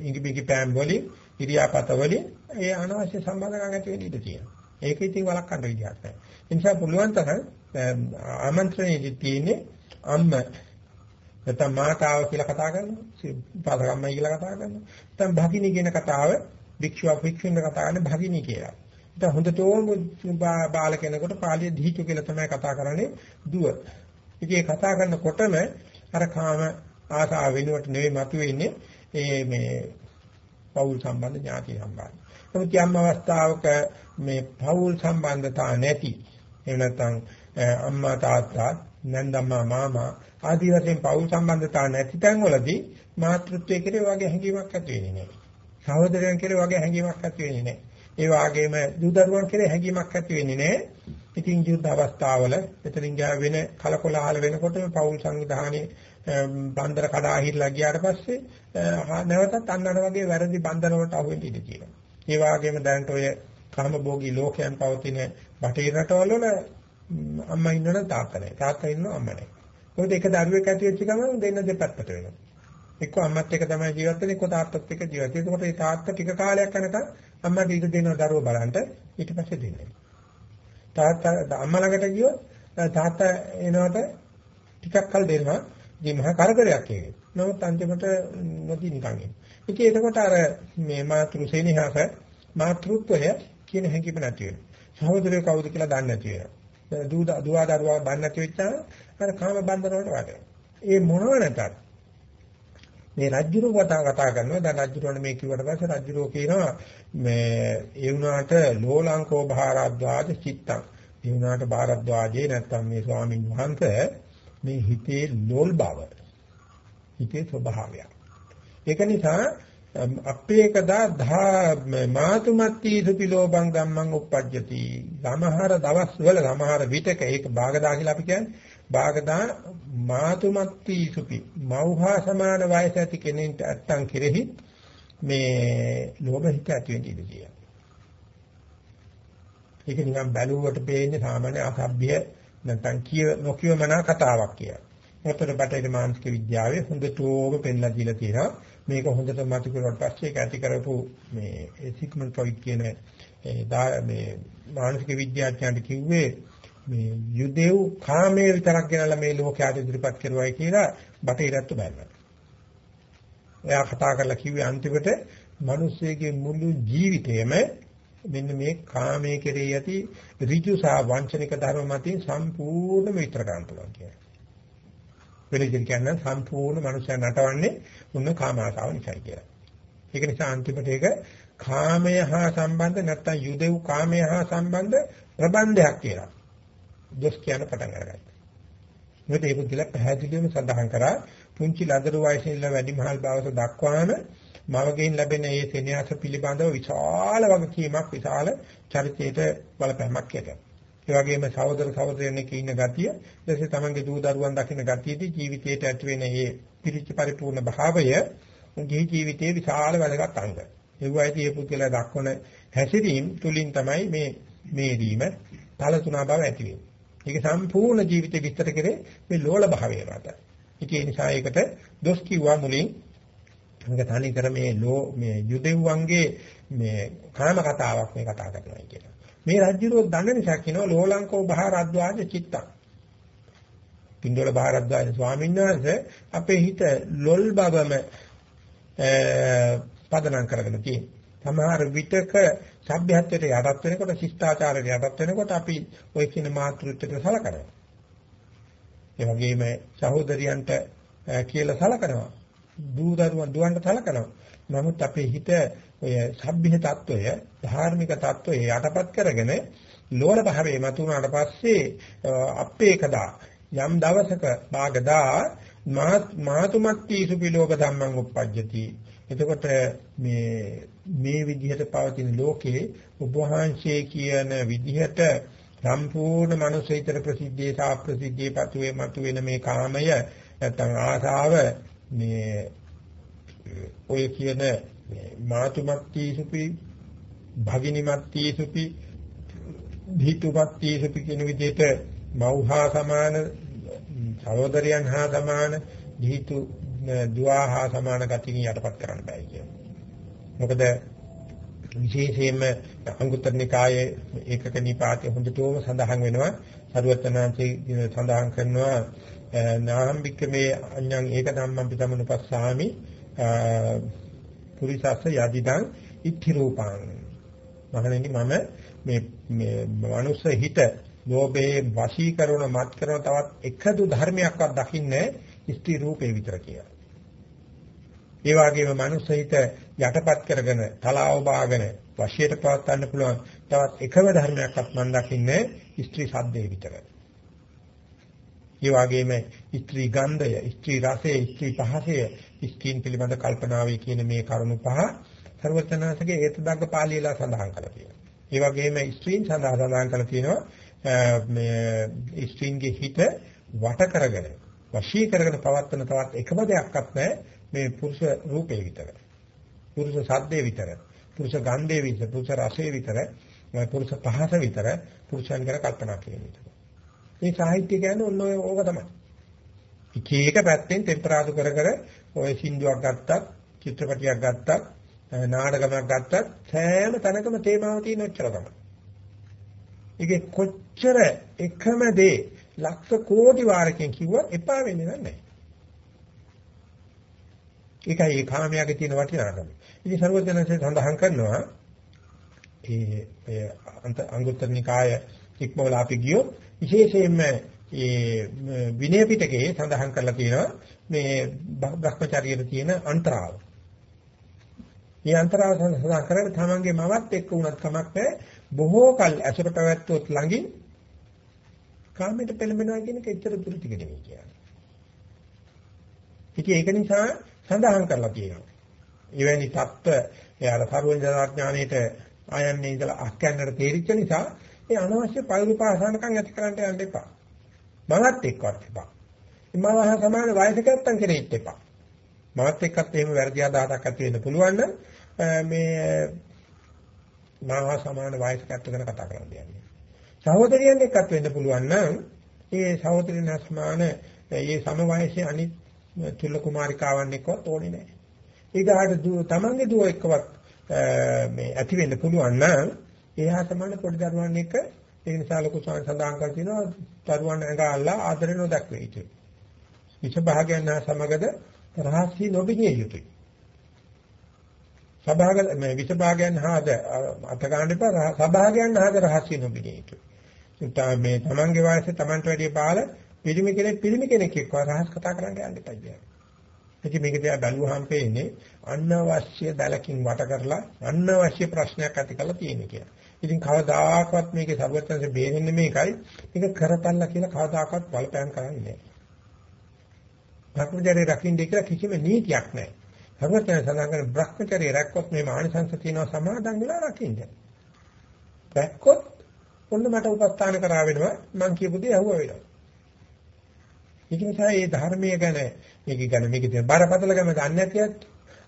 ඉඟිබිඟි පෑම් වලින් ඉරියාපත වලින් ඒ අනවශ්‍ය සම්බන්ධකම් ඇති වෙන්න ඉඩ තියෙනවා. ඒක ඉතින් වළක්වන්න විදිහක් නැහැ. ඒ නිසා පුළුවන් තරම් ආමන්ත්‍රණයේදී තියෙන්නේ අම්ම නැත්නම් මාතාව කියලා කතා කරනවා. පාදකම්මයි කියලා කතා කරනවා. නැත්නම් භගිනී කියන කතාව භික්ෂුව භික්ෂුන්ව කතා කරන්නේ භගිනී කියලා. ඉතින් හොඳටම බාල කෙනෙකුට පාළිය දීචු කියලා තමයි කතා කරන්නේ දුව. ඉතින් කතා කරනකොටම අර කාම ආසාව වෙනුවට නෙවෙයි මතුවෙන්නේ ඒ මේ පෞල් සම්බන්ධ ඥාති සම්බන්ධ. නමුත් යම් අවස්ථාවක මේ පෞල් සම්බන්ධතා නැති එහෙම නැත්නම් අම්මා තාත්තා නැන්දම්මා මාමා ආදී වශයෙන් පෞල් සම්බන්ධතා නැති තැන්වලදී මාතෘත්වයේ කෙරේ වගේ හැඟීමක් ඇති වෙන්නේ නැහැ. සහෝදරයන් කෙරේ වගේ හැඟීමක් ඇති වෙන්නේ නැහැ. ඒ වගේම දූ දරුවන් කෙරේ හැඟීමක් ඇති වෙන්නේ නැහැ. ඉතින් යුද්ධ අවස්ථාවල එතනින් ගාවෙන කලකොලහල වෙනකොට පෞල් සංවිධානයේ බන්දර කඩා හිරලා ගියාට පස්සේ නැවතත් අන්නන වගේ වැරදි බන්දර වලට අහු වෙන්න ඉඩ තියෙනවා. ඒ වගේම දැනට ඔය කාමභෝගී ලෝකයන් පවතින බටහිර රටවල වල අම්මා ඉන්නවනම් තාත්තා නැහැ. තාත්තා ඉන්නව අම්මා නැහැ. මොකද එක දරුවෙක් ඇති වෙච්ච ගමන් දෙන්න දෙපැත්තට වෙනවා. එක්ක අම්මත් එක්ක තමයි ජීවත් වෙන්නේ, එක්ක තාත්තත් එක්ක ජීවත් වෙන්නේ. ඒකට ඒ තාත්තා ටික කාලයක් යනකම් අම්මට ඊට දෙනවා දරුවෝ බලන්න ඊට පස්සේ දෙන්නේ. තාත්තා අම්මා ළඟට ගියොත් තාත්තා එනකොට ටිකක් කල් දෙනවා. ඉතින් මහා කරදරයක් ඒක. නමුත් අන්තිමට නොදී නිකන් ඉන්නේ. ඉතින් එතකොට අර මේ මාතෘ සේනිහස මාතෘත්වය කියන හැඟීම නැති වෙනවා. සහෝදරයෝ කවුද කියලා දන්නේ නැති වෙනවා. දූ දුවා දරුවා දන්නේ නැති වෙච්චා අර කාම බන්ධන වලට වැටෙනවා. ඒ මොනව නැතත් මේ රජ්ජුරුව කතා කතා කරනවා. දැන් රජ්ජුරුවනේ මේ කිව්වට පස්සේ රජ්ජුරුව කියනවා මේ ඒ වුණාට ලෝලංකෝ භාරද්වාජ චිත්තං. ඒ වුණාට භාරද්වාජේ නැත්තම් මේ ස්වාමින් වහන්සේ මේ හිතේ ලෝල් බව හිතේ ස්වභාවය ඒක නිසා අපේකදා ධා මාතුමත්ති සුපිලෝබං ධම්මං uppajjati සමහර දවස් වල සමහර විටක ඒක භාගදා කියලා අපි කියන්නේ භාගදා මාතුමත්ති සුපි මෞහා සමාන වයස ඇති කෙනෙක්ට අත්තන් කෙරෙහි මේ ලෝභ හිත ඇති වෙන්න ඉඩ තියෙනවා. ඒක නිකන් බැලුවට පේන්නේ සාමාන්‍ය අසභ්‍ය නැත්නම් කිය නොකියමනා කතාවක් කියලා. මොකද බටහිර මානසික විද්‍යාවේ හොඳටම පෙන්ලා දීලා තියෙනවා. මේක හොඳට මතු කරුවාට පස්සේ ඒක ඇති කරපු මේ සිග්මන්ඩ් ෆ්‍රොයිඩ් කියන මේ මානසික විද්‍යාඥයන්ට කිව්වේ මේ යුදෙව් කාමයේ විතරක් ගෙනලා මේ ලෝකයට ඉදිරිපත් කරුවයි කියලා බටහිරත්තු බැලුවා. එයා කතා කරලා කිව්වේ අන්තිමට මිනිස්සෙගේ මුළු ජීවිතේම මෙන්න මේ කාමයේ කෙරෙහි ඇති ඍජු සහ වංචනික ධර්ම මතින් සම්පූර්ණම විතර ගන්න පුළුවන් කියලා. වෙන විදිහට කියන්න සම්පූර්ණ මනුස්සයා නටවන්නේ උන්න කාම ආසාව නිසායි කියලා. ඒක නිසා අන්තිමට ඒක කාමය හා සම්බන්ධ නැත්නම් යුදෙව් කාමය හා සම්බන්ධ ප්‍රබන්ධයක් කියලා. දොස් කියන පටන් අරගත්තා. මොකද ඒක කියලා පැහැදිලිවම සඳහන් කරා පුංචි ලදරු වයසේ ඉඳලා වැඩිමහල් බවට දක්වාම මවගෙන් ලැබෙන මේ සෙනෙහස පිළිබඳව විශාල වගකීමක් විශාල චරිතයට බලපෑමක් යනවා. ඒ වගේම සහෝදර සහෝදරයන්ගේ ඉන්න ගතිය, ඊටසේ තමන්ගේ දූ දරුවන් දකින්න ගතියදී ජීවිතයට ඇති වෙන මේ පිරිච්ච පරිපූර්ණ භාවය ගිහි ජීවිතයේ විශාල වැදගත් අංග. ඒ වයිදී මේ පුද්ගලයා දක්වන හැසිරීම තුලින් තමයි මේ මේදීම පළතුණා බව ඇති වෙන්නේ. ඒක සම්පූර්ණ ජීවිතේ විස්තර කරේ මේ ලෝල භාවය මත. ඒ නිසා ඒකට දොස් කිව්වා මුලින් මේක තනි කර මේ ලෝ මේ යුදෙව්වන්ගේ මේ කාම කතාවක් මේ කතා කරනවා කියලා. මේ රජ්ජුරෝ දන්න නිසා කියනවා ලෝලංකෝ බහාරද්වාජ චිත්තං. පින්ඩෝල බහාරද්වාජ ස්වාමීන් වහන්සේ අපේ හිත ලොල් බවම පදනම් කරගෙන තියෙනවා. සමහර විටක සભ્યත්වයට යටත් වෙනකොට ශිෂ්ටාචාරයට යටත් වෙනකොට අපි ওই කියන මාතෘත්වයට සලකනවා. ඒ වගේම සහෝදරයන්ට කියලා සලකනවා. දූ දරුවන් දුවන්ට සලකනවා. නමුත් අපේ හිත ඔය සભ્‍ය తত্ত্বය, ධාර්මික తত্ত্বය යටපත් කරගෙන ලෝල භාවයේ මතුනාට පස්සේ අපේකදා යම් දවසක භාගදා මාතුමත්ති සුපිලෝක ධම්මං උප්පජ්ජති. එතකොට මේ මේ විදිහට පවතින ලෝකේ උපවහන්සේ කියන විදිහට සම්පූර්ණ මනුස්සයිතර ප්‍රසිද්ධියේ සා ප්‍රසිද්ධියේ පතුවේ මතුවෙන මේ කාමය නැත්නම් ආසාව මේ ඔය කියන මාතුමත්ති සුපි භගිනිමත්ති සුපි ධීතුමත්ති සුපි කියන විදිහට මෞහා සමාන සහෝදරයන් හා සමාන ධීතු දුවා හා සමාන ගතියින් යටපත් කරන්න බෑ කියන්නේ. මොකද විශේෂයෙන්ම අංගුත්තර නිකායේ ඒකක නිපාතේ හොඳටම සඳහන් වෙනවා සරුවචනාංශයේ සඳහන් කරනවා නාම්බික මේ අඤ්ඤං ඒක ධම්මං පිටමනුපස්සාමි පුරිසස්ස යදිදං ඉත්ති රූපං මහණෙනි මම මේ මේ මනුස්ස හිත ලෝභයේ වශී කරන මත් කරන තවත් එකදු ධර්මයක්වත් දකින්නේ ස්ත්‍රී රූපේ විතර කියලා. ඒ වගේම මනුස්ස හිත යටපත් කරගෙන තලාව බාගෙන වශයට පවත්වන්න පුළුවන් තවත් එකම ධර්මයක්වත් මම දකින්නේ ස්ත්‍රී සද්දේ විතරයි. ඒ වගේම ස්ත්‍රී ගන්ධය, ස්ත්‍රී රසය, ස්ත්‍රී පහසය, ස්ත්‍රීන් පිළිබඳ කල්පනාවේ කියන මේ කරුණු පහ ਸਰවඥාසගේ හේතුදග්ග පාළියලා සඳහන් කරලා තියෙනවා. ඒ වගේම ස්ත්‍රීන් සඳහා සඳහන් කරලා තියෙනවා මේ ස්ත්‍රීන්ගේ හිත වට කරගෙන වශී කරගෙන පවත්වන තවත් එකම දෙයක්වත් නැහැ මේ පුරුෂ රූපේ විතර. පුරුෂ සද්දේ විතර. පුරුෂ ගන්ධේ විතර. පුරුෂ රසයේ විතර. පුරුෂ පහස විතර. පුරුෂයන් ගැන කල්පනා කිරීම විතර. මේ සාහිත්‍ය කියන්නේ ඔන්න ඔය ඕක තමයි. එක එක පැත්තෙන් ටෙම්පරාදු කර කර ඔය සින්දුවක් ගත්තත්, චිත්‍රපටියක් ගත්තත්, නාටකමක් ගත්තත් සෑම තැනකම තේමාව තියෙන ඔච්චර තමයි. ඒකේ කොච්චර එකම දේ ලක්ෂ කෝටි වාරකින් කිව්වත් එපා වෙන්නේ නැහැ. ඒකයි ඒ කාමයාගේ තියෙන වටිනාකම. ඉතින් සර්වඥාන්සේ සඳහන් කරනවා ඒ අංගුත්තර නිකාය ඉක්මවලා අපි ගියොත් විශේෂයෙන්ම ඒ විනය පිටකයේ සඳහන් කරලා තියෙනවා මේ භ්‍රමචාරියේ තියෙන අන්තරාව. මේ අන්තරාව සඳහන් කරගෙන තමන්ගේ මවත් එක්ක උනත් කමක් නැහැ බොහෝ කල් ඇසුර පැවැත්වුවොත් ළඟින් කාමයට පෙළඹෙනවා කියන එක ඇත්තට දුරු ටික නෙවෙයි කියන්නේ. ඉතින් ඒක නිසා සඳහන් කරලා තියෙනවා. එවැනි தত্ত্ব එයාට සර්වඥතාඥාණයට ආයන්නේ ඉඳලා අස්කන්නට තේරිච්ච නිසා ඒ අනවශ්‍ය පරිපාසනකම් ඇති කරන්න යන්න එපා. මමත් එක්කවත් එපා. මමහ සමාන වයසක නැත්තම් කෙනෙක් එපා. මමත් එක්කත් එහෙම වැරදි අදහසක් ඇති වෙන්න පුළුවන් නම් මේ මමහ සමාන වයසක ඇත්ත ගැන කතා කරන්න යන්නේ. සහෝදරයන් එක්කත් වෙන්න පුළුවන් නම් ඒ සහෝදරින් සමාන ඒ සම වයසේ අනිත් තුල කුමාරිකාවන් එක්කවත් ඕනේ නැහැ. ඊගාට තමන්ගේ දුව එක්කවත් මේ ඇති වෙන්න පුළුවන් නම් එහා සමාන පොඩි දරුවන් එක්ක ඒ නිසා ලොකු සඳහන් කර තිනවා දරුවන් ඇඟ අල්ලා ආදරේ නොදක්වේ යුතුයි. විෂ භාගයන් සමගද රහසි නොබිනිය යුතුයි. සභාග මේ විෂ භාගයන් හාද අත ගන්න එපා සභාගයන් හාද රහසි නොබිනිය යුතුයි. මේ තමන්ගේ වයසේ තමන්ට වැඩිය බාල පිරිමි කෙනෙක් පිරිමි කෙනෙක් එක්ක රහස් කතා කරන්න යන්න එපා කියන්නේ. ඉතින් මේක දිහා බැලුවහම පේන්නේ අනවශ්‍ය දලකින් වට කරලා අනවශ්‍ය ප්‍රශ්නයක් ඇති කරලා තියෙන කියලා. ඉතින් කවදාකවත් මේකේ සර්වඥන්සේ බේරෙන්නේ මේකයි. මේක කරපල්ලා කියලා කවදාකවත් බලපෑම් කරන්නේ නැහැ. භ්‍රමචර්ය රකින්න කියලා කිසිම නීතියක් නැහැ. භ්‍රමචර්ය සඳහන් කරන භ්‍රමචර්ය රැක්කොත් මේ මානසංශ තියෙනවා සමාදන් වෙලා රකින්න. රැක්කොත් ඔන්න මට උපස්ථාන කරා වෙනවා මං කියපු දේ අහුව වෙනවා. ඒක නිසා මේ ධර්මයේ ගැන මේක ගැන මේකේ තියෙන බරපතල ගැන දන්නේ නැතිවත්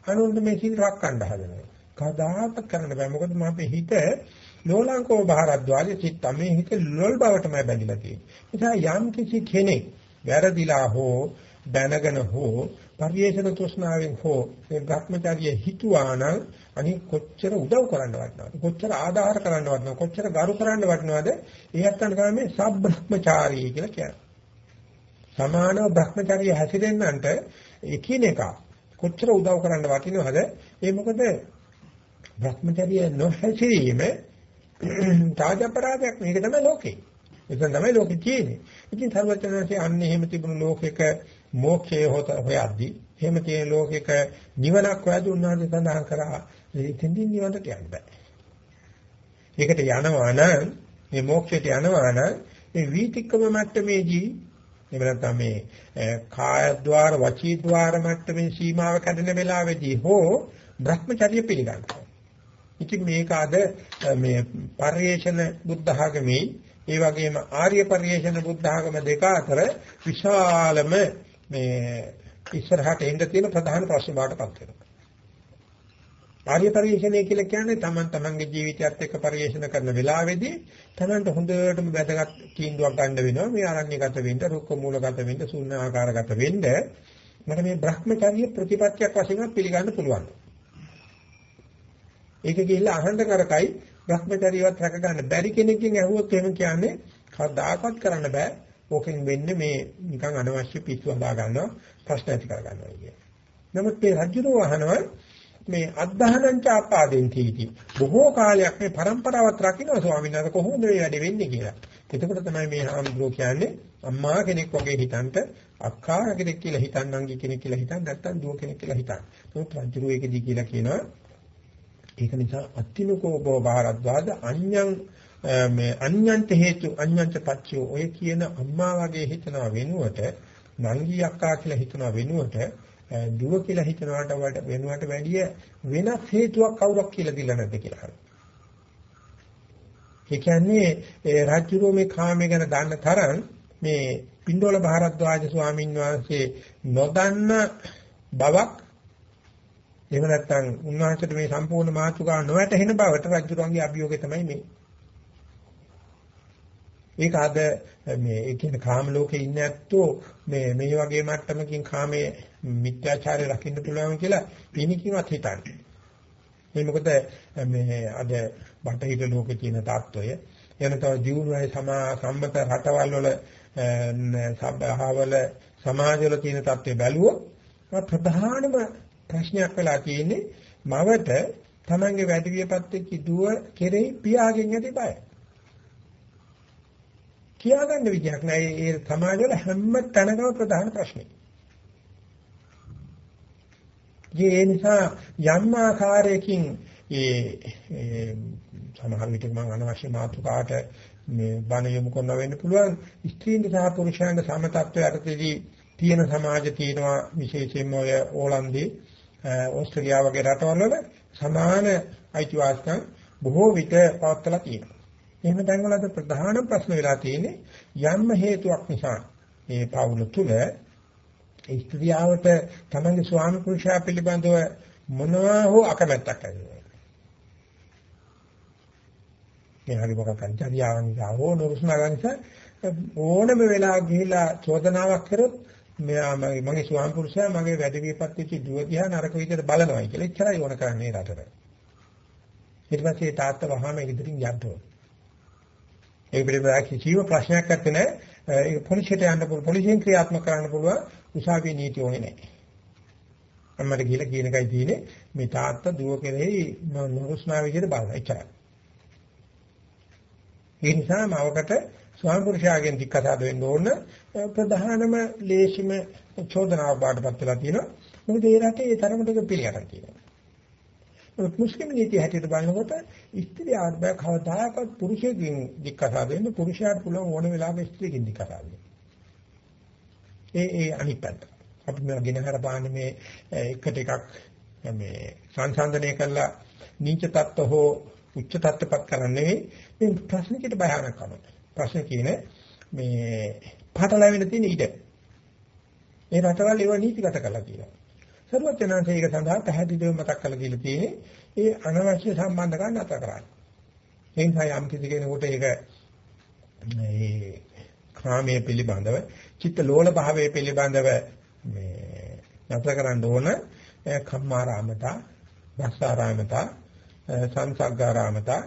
අනුන්ට මේ සිල් රැකගන්න හදනවා. කවදාකවත් කරන්න බෑ. මොකද මම හිත ලෝලංකෝ බහරද්වාජ චිත්ත මේ හිත ලොල් බවටමයි බැඳිලා තියෙන්නේ. නිසා යම් කිසි කෙනෙක් වැරදිලා හෝ දැනගෙන හෝ පරිේශන තෘෂ්ණාවෙන් හෝ මේ භ්‍රමචර්ය හිතුවා නම් අනික කොච්චර උදව් කරන්න වටනවද කොච්චර ආධාර කරන්න වටනවද කොච්චර ගරු කරන්න වටනවද ඒත් අන්න තමයි මේ සබ්‍රහ්මචාරී කියලා කියන්නේ සමානව භ්‍රමචර්ය හැසිරෙන්නන්ට එකිනෙක කොච්චර උදව් කරන්න වටිනවද? ඒ මොකද භ්‍රමචර්ය නොහැසිරීම තාජ අපරාධයක්. මේක තමයි ලෝකේ. එතන තමයි ලෝකේ තියෙන්නේ. ඉතින් සර්වඥාන්සේ අන්න එහෙම තිබුණු ලෝකයක මෝක්ෂය හොයද්දී එහෙම තියෙන ලෝකයක නිවනක් හොයද්දී උන්වහන්සේ සඳහන් කරා. ඉතින්දින් නිවනට යන්න බෑ. ඒකට යනවා නම් මේ මෝක්ෂයට යනවා නම් මේ වීතික්කම මට්ටමේදී එහෙම නැත්නම් මේ කායද්්වාර වචීද්්වාර මට්ටමේ සීමාව කැඩෙන වෙලාවේදී හෝ භ්‍රමචර්ය පිළිගන්නවා. ඉතින් මේක අද මේ පරිේශන බුද්ධ ආගමේ ඒ වගේම ආර්ය පරිේශන බුද්ධ ආගම දෙක අතර විශාලම මේ ඉස්සරහට එන්න තියෙන ප්‍රධාන ප්‍රශ්න බාටපත් වෙනවා. ආර්ය පරිේශනය කියලා කියන්නේ තමන් තමන්ගේ ජීවිතයත් එක්ක පරිේශන කරන වෙලාවේදී තමන්ට හොඳටම වැදගත් තීන්දුවක් ගන්න වෙනවා. මේ ආරණ්‍යගත වෙන්න, රුක්ක මූලගත වෙන්න, ශූන්‍ය ආකාරගත වෙන්න මට මේ Brahmacharya ප්‍රතිපත්තියක් වශයෙන් පිළිගන්න පුළුවන්. ඒක ගිහිල්ලා අහන්න කරකයි Brahmacharyaවත් රැක ගන්න බැරි කෙනෙක්ගෙන් ඇහුවොත් එහෙම කියන්නේ කවදාකවත් කරන්න බෑ. ඕකෙන් වෙන්නේ මේ නිකන් අනවශ්‍ය පිස්සු හදා ගන්නවා ප්‍රශ්න ඇති කර ගන්නවා කියන්නේ. නමුත් මේ රජුරෝ අහනවා මේ අද්ධානං චාපාදෙන් තීටි බොහෝ කාලයක් මේ પરම්පරාවත් රකින්න ස්වාමීන් වහන්සේ කොහොමද මේ වැඩේ වෙන්නේ කියලා. එතකොට තමයි මේ හාමුදුරුවෝ කියන්නේ අම්මා කෙනෙක් වගේ හිතන්ට අක්කා කෙනෙක් කියලා හිතන් නංගි කෙනෙක් කියලා හිතන් නැත්තම් දුව කෙනෙක් කියලා හිතන්. නමුත් රජුරෝ ඒකදී කියලා කියනවා ඒක නිසා අත්තිනකෝ බෝ බාරද්වාද අඤ්ඤං මේ අඤ්ඤන්ත හේතු අඤ්ඤන්ත පච්චෝ ඔය කියන අම්මා වගේ හිතනවා වෙනුවට නංගි අක්කා කියලා හිතනවා වෙනුවට දුව කියලා හිතනවට වෙනුවට වැඩිය වෙනස් හේතුවක් කවුරක් කියලා දිලා නැද්ද කියලා අහනවා. ඒ කියන්නේ රාජ්‍යරෝ මේ කාමයේ ගැන දන්න තරම් මේ පින්ඩෝල බහරද්වාජ ස්වාමීන් වහන්සේ නොදන්න බවක් එහෙම නැත්නම් උන්වහන්සේට මේ සම්පූර්ණ මාතෘකාව නොවැටහෙන බවට රජුරන්ගේ අභියෝගය තමයි මේ. ඒක අද මේ ඒ කියන්නේ කාම ලෝකේ ඉන්න ඇත්තෝ මේ මේ වගේ මට්ටමකින් කාමයේ මිත්‍යාචාරය රකින්න පුළුවන් කියලා පිනිකින්වත් හිතන්නේ. මේ මොකද මේ අද බටහිර ලෝකේ තියෙන තත්ත්වය එනතව ජීවුනයි සමා සම්මත රටවල් වල සබ්බහවල සමාජවල තියෙන තත්ත්වය බැලුවොත් ප්‍රධානම ප්‍රශ්නයක් වෙලා තියෙන්නේ මවට තමන්ගේ වැඩි වියපත් වෙච්ච දුව කෙරෙහි පියාගෙන් ඇති බය. කියාගන්න විදියක් නෑ ඒ සමාජවල හැම තැනකම ප්‍රධාන ප්‍රශ්නේ. ඒ නිසා යම් ආකාරයකින් ඒ සමහර විට මම අනවශ්‍ය මාතෘකාට මේ බණ යොමු කරන වෙන්න පුළුවන් ස්ත්‍රීන්ට සහ පුරුෂයන්ට සම තත්ත්වයට යටතේදී තියෙන සමාජ තියෙනවා විශේෂයෙන්ම ඔය ඕලන්දේ ඕස්ට්‍රේලියාව වගේ රටවල් වල සමාන අයිතිවාසිකම් බොහෝ විට පවත්ලා තියෙනවා. එහෙම තැන්වල අද ප්‍රධාන ප්‍රශ්න වෙලා තියෙන්නේ යම් හේතුවක් නිසා මේ පවුල තුල ස්ත්‍රියවට තමන්ගේ ස්වාමි පුරුෂයා පිළිබඳව මොනවා හෝ අකමැත්තක් ඇති වෙනවා. මේ හරි මොකක් අන්තරියාවන් නිසා හෝ නුරුස්නා නිසා ඕනම වෙලාවක ගිහිලා චෝදනාවක් කරොත් මෙයා මගේ මගේ ස්වාම පුරුෂයා මගේ වැඩ විපත් වෙච්ච දුව දිහා නරක විදිහට බලනවායි කියලා එච්චරයි ඕන කරන්නේ රටට. ඊට පස්සේ තාත්තා වහාම ඉදිරින් යන්න ඕන. ඒ පිළිබඳව කිසිම ප්‍රශ්නයක් නැත්තේ ඒක පොලිසියට යන්න පුළුවන් පොලිසියෙන් ක්‍රියාත්මක කරන්න පුළුවන් උසාවියේ නීති ඕනේ නැහැ. අම්මට කියලා කියන එකයි තියෙන්නේ මේ තාත්තා දුව කෙරෙහි නුරුස්නා විදිහට බලන එච්චරයි. ඒ නිසා මවකට ස්වාම පුරුෂයාගෙන් දික්කසාද වෙන්න ඕන ප්‍රධානම ලේසිම චෝදනාව බාටපත් වෙලා තියෙනවා. මොකද ඒ රටේ ඒ තරමට පිළිගන්න තියෙනවා. ඒත් මුස්ලිම් නීතිය හැටියට බලනකොට ස්ත්‍රියට බෑ කවදාකවත් පුරුෂයෙක්ගෙන් දික්කසාද වෙන්න පුරුෂයාට පුළුවන් ඕන වෙලාවක ස්ත්‍රියකින් දික්කසාද වෙන්න. ඒ ඒ අනිත් පැත්ත. අපි මේ ගෙනහැර පාන්නේ මේ එකට එකක් මේ සංසන්දනය කරලා නීච තත්ත්ව හෝ උච්ච තත්ත්වපත් කරන්නේ මේ ප්‍රශ්නකිට භයානකම. ප්‍රශ්න කියන්නේ මේ පාටලැවෙන තියෙන ඉඩ. මේ රටවල් ඒවා නීතිගත කරලා තියෙනවා. සරුවචනාංශ ඒක සඳහා පැහැදිලිව මතක් කරලා දීලා තියෙන්නේ ඒ අනවශ්‍ය සම්බන්ධකම් නැතර කරන්න. ඒ නිසා යම් කිසි කෙනෙකුට ඒක මේ කාමයේ පිළිබඳව චිත්ත ලෝල භාවයේ පිළිබඳව මේ නැතර කරන්න ඕන කම්මාරාමතා, වස්සාරාමතා, සංසග්ගාරාමතා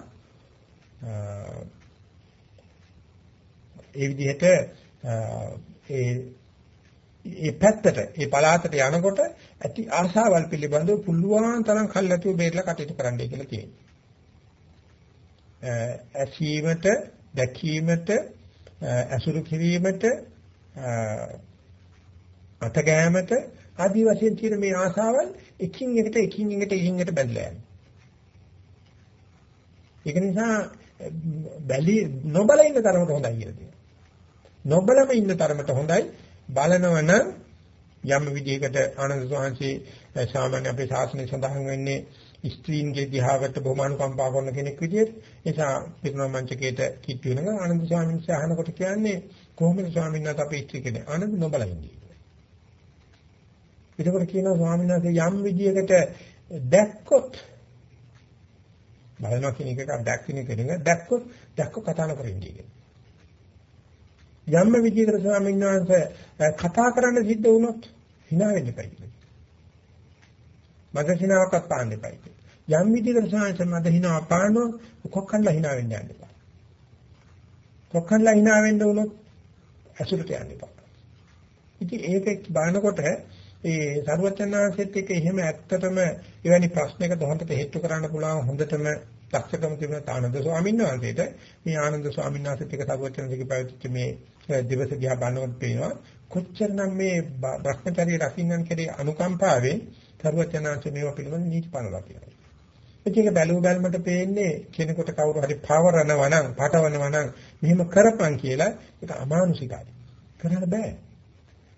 ඒ විදිහට ඒ ඒ පැත්තට ඒ පළාතට යනකොට ඇති ආශාවල් පිළිබඳව පුළුවන් තරම් කල්ැතුව බේරලා කටයුතු කරන්නයි කියලා තියෙනවා. ඇසීමට, දැකීමට, අසුරු කිරීමට, අතගෑමට ආදී වශයෙන් තියෙන මේ ආශාවල් එකින් එකට එකින් එකට එකින් එකට බැඳලා යනවා. ඒක නිසා බැලි නොබල ඉන්න තරමට හොඳයි කියලා තියෙනවා. නොබලම ඉන්න තරමට හොඳයි බලනවනම් යම් විදිහකට ආනන්ද සෝහන්සේ සාමාන්‍ය අපේ ශාසනය සඳහන් වෙන්නේ ස්ත්‍රීන්ගේ දිහාවට බොහොම අනුකම්පා කරන කෙනෙක් විදිහට. ඒ නිසා පිරුණා මංචකේට කිට්ටු වෙනවා ආනන්ද ස්වාමීන් වහන්සේ අහනකොට කියන්නේ කොහොමද ස්වාමීන් වහන්සේ අපේ ස්ත්‍රී කෙනෙක් ආනන්ද නොබල ඉන්නේ. එතකොට කියනවා ස්වාමීන් වහන්සේ යම් විදිහකට දැක්කොත් බලනවා කියන එක දැක්කින කෙනෙක් දැක්කොත් දැක්ක කතා නොකරින්නේ කියලා. යම්ම විදිහකට ස්වාමීන් වහන්සේ කතා කරන්න සිද්ධ වුණොත් hina වෙන්න එපයි කියලා. මද hinaවක්වත් පාන්න එපයි කියලා. යම් විදිහකට ස්වාමීන් මද hinaව පානෝ කොක්කන්ලා hina වෙන්න යන්න එපා. කොක්කන්ලා hina වෙන්න වුණොත් ඇසුරට යන්න එපා. ඉතින් ඒක බලනකොට ඒ සරුවචනාංශෙත් එක්ක එහෙම ඇත්තටම එවැනි ප්‍රශ්නයකට හොඳට හේතු කරන්න පුළුවන් හොඳටම දක්ෂකම තිබුණ ආනන්ද ස්වාමීන් වහන්සේට මේ ආනන්ද ස්වාමීන් වහන්සේත් එක්ක සරුවචනාංශික පැවතිච්ච මේ දිවස දිහා බලනකොට පේනවා කොච්චරනම් මේ භ්‍රමචර්ය රකින්නන් කෙරේ අනුකම්පාවෙන් සරුවචනාංශ මේවා පිළිබඳ නීති පනවලා කියලා. ඒක බැලුව බැලමට පේන්නේ කෙනෙකුට කවුරු හරි පවරනවා නම් පටවනවා නම් මෙහෙම කරපන් කියලා ඒක අමානුෂිකයි. කරන්න බෑ.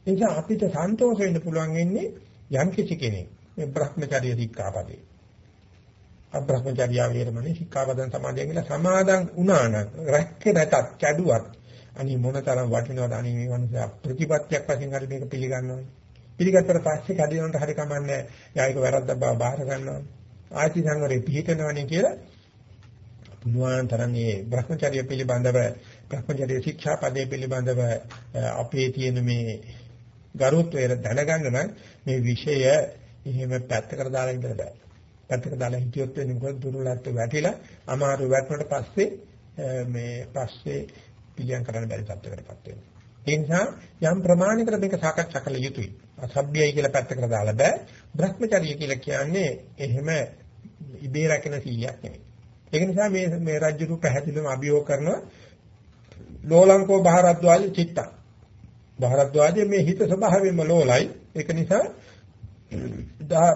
ඒ නිසා අපිට සන්තෝෂ වෙන්න පුළුවන් වෙන්නේ යම් කිසි කෙනෙක් මේ භ්‍රමචර්ය ශික්ෂාපදේ. අබ්‍රහ්මචර්ය වේරමණී ශික්ෂාපදං සමාදන් කියලා සමාදන් වුණා නම් රැක්කේ නැතත් කැඩුවත් අනි මොනතරම් වටිනවද අනි මේ මනුස්සයා ප්‍රතිපත්තියක් වශයෙන් හරි මේක පිළිගන්නවනේ. පිළිගත්තට පස්සේ කඩේනට හරි කමන්නේ යායක වැරද්දක් බව බාර ගන්නවා. ආයති සංවරේ පිළිතනවනේ කියලා පුළුවන් තරම් මේ භ්‍රමචර්ය පිළිබඳව භ්‍රමචර්ය ශික්ෂා පදේ පිළිබඳව අපේ තියෙන මේ ගරුත්වය දැනගන්න නම් මේ විෂය එහෙම පැත්තකට දාලා ඉඳලා බෑ. පැත්තකට දාලා හිටියොත් වෙන්නේ මොකද දුර්වලත්ව වැටිලා අමාරු වැටුණට පස්සේ මේ පස්සේ පිළියම් කරන්න බැරි තත්ත්වයකටපත් වෙනවා. ඒ නිසා යම් ප්‍රමාණයකට මේක සාකච්ඡා කළ යුතුයි. අසභ්‍යයි කියලා පැත්තකට දාලා බෑ. Brahmacharya කියලා කියන්නේ එහෙම ඉබේ රැකෙන සීලයක් නෙවෙයි. ඒක නිසා මේ මේ රාජ්‍යරු පැහැදිලිවම අභියෝග කරනවා ලෝලංකෝ බහරද්වාජ චිත්ත. බහරද්වාජයේ මේ හිත ස්වභාවයෙන්ම ලෝලයි. ඒක නිසා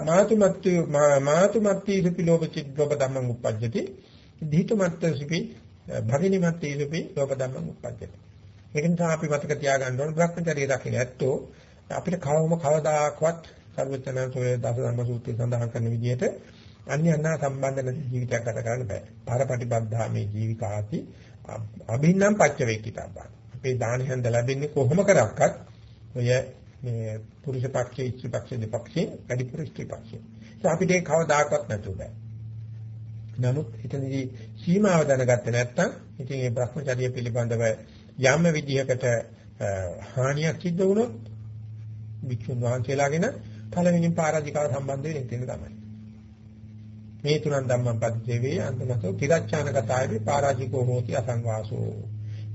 මාතුමත්ති මාතුමත්ති ඉති ලෝභ චිත්ත ලෝභ ධම්මං උප්පජ්ජති. ධීතුමත්ති සිපි භගිනිමත් තීරපි ලෝක ධම්මං උප්පජ්ජති. ඒක නිසා අපි මතක තියාගන්න ඕන භ්‍රමචර්යය දකින්න ඇත්තෝ අපිට කවම කවදාකවත් සර්වඥාන්සෝයේ දස ධම්ම සූත්‍රයේ සඳහන් කරන විදිහට අන්‍යයන්ා සම්බන්ධ නැති ජීවිතයක් ගත කරන්න බෑ. පාරපටිබද්ධා මේ ජීවිකාති අභින්නම් පච්චවේකිතබ්බා. අපේ දාන හැන්ද ලැබෙන්නේ කොහොම කරක්වත් ඔය මේ පුරුෂ පක්ෂයේ ස්ත්‍රී පක්ෂයේ දෙපක්ෂයේ වැඩිපුර ස්ත්‍රී පක්ෂයේ. ඒ අපිට කවදාකවත් නැතුව බෑ. නමුත් එතනදී සීමාව දැනගත්තේ නැත්නම් ඉතින් මේ Brahmacharya පිළිබඳව යම් විදිහකට හානියක් සිද්ධ වුණොත් වික්ෂුන් වහන්සේලාගෙන පළවෙනි පාරාධිකාර සම්බන්ධ වෙන්නේ එතන තමයි. මේ තුනන් ධම්මං පදිතේවේ අන්තමතෝ තිරච්ඡාන කතාවේ පාරාජිකෝ හෝති අසංවාසෝ.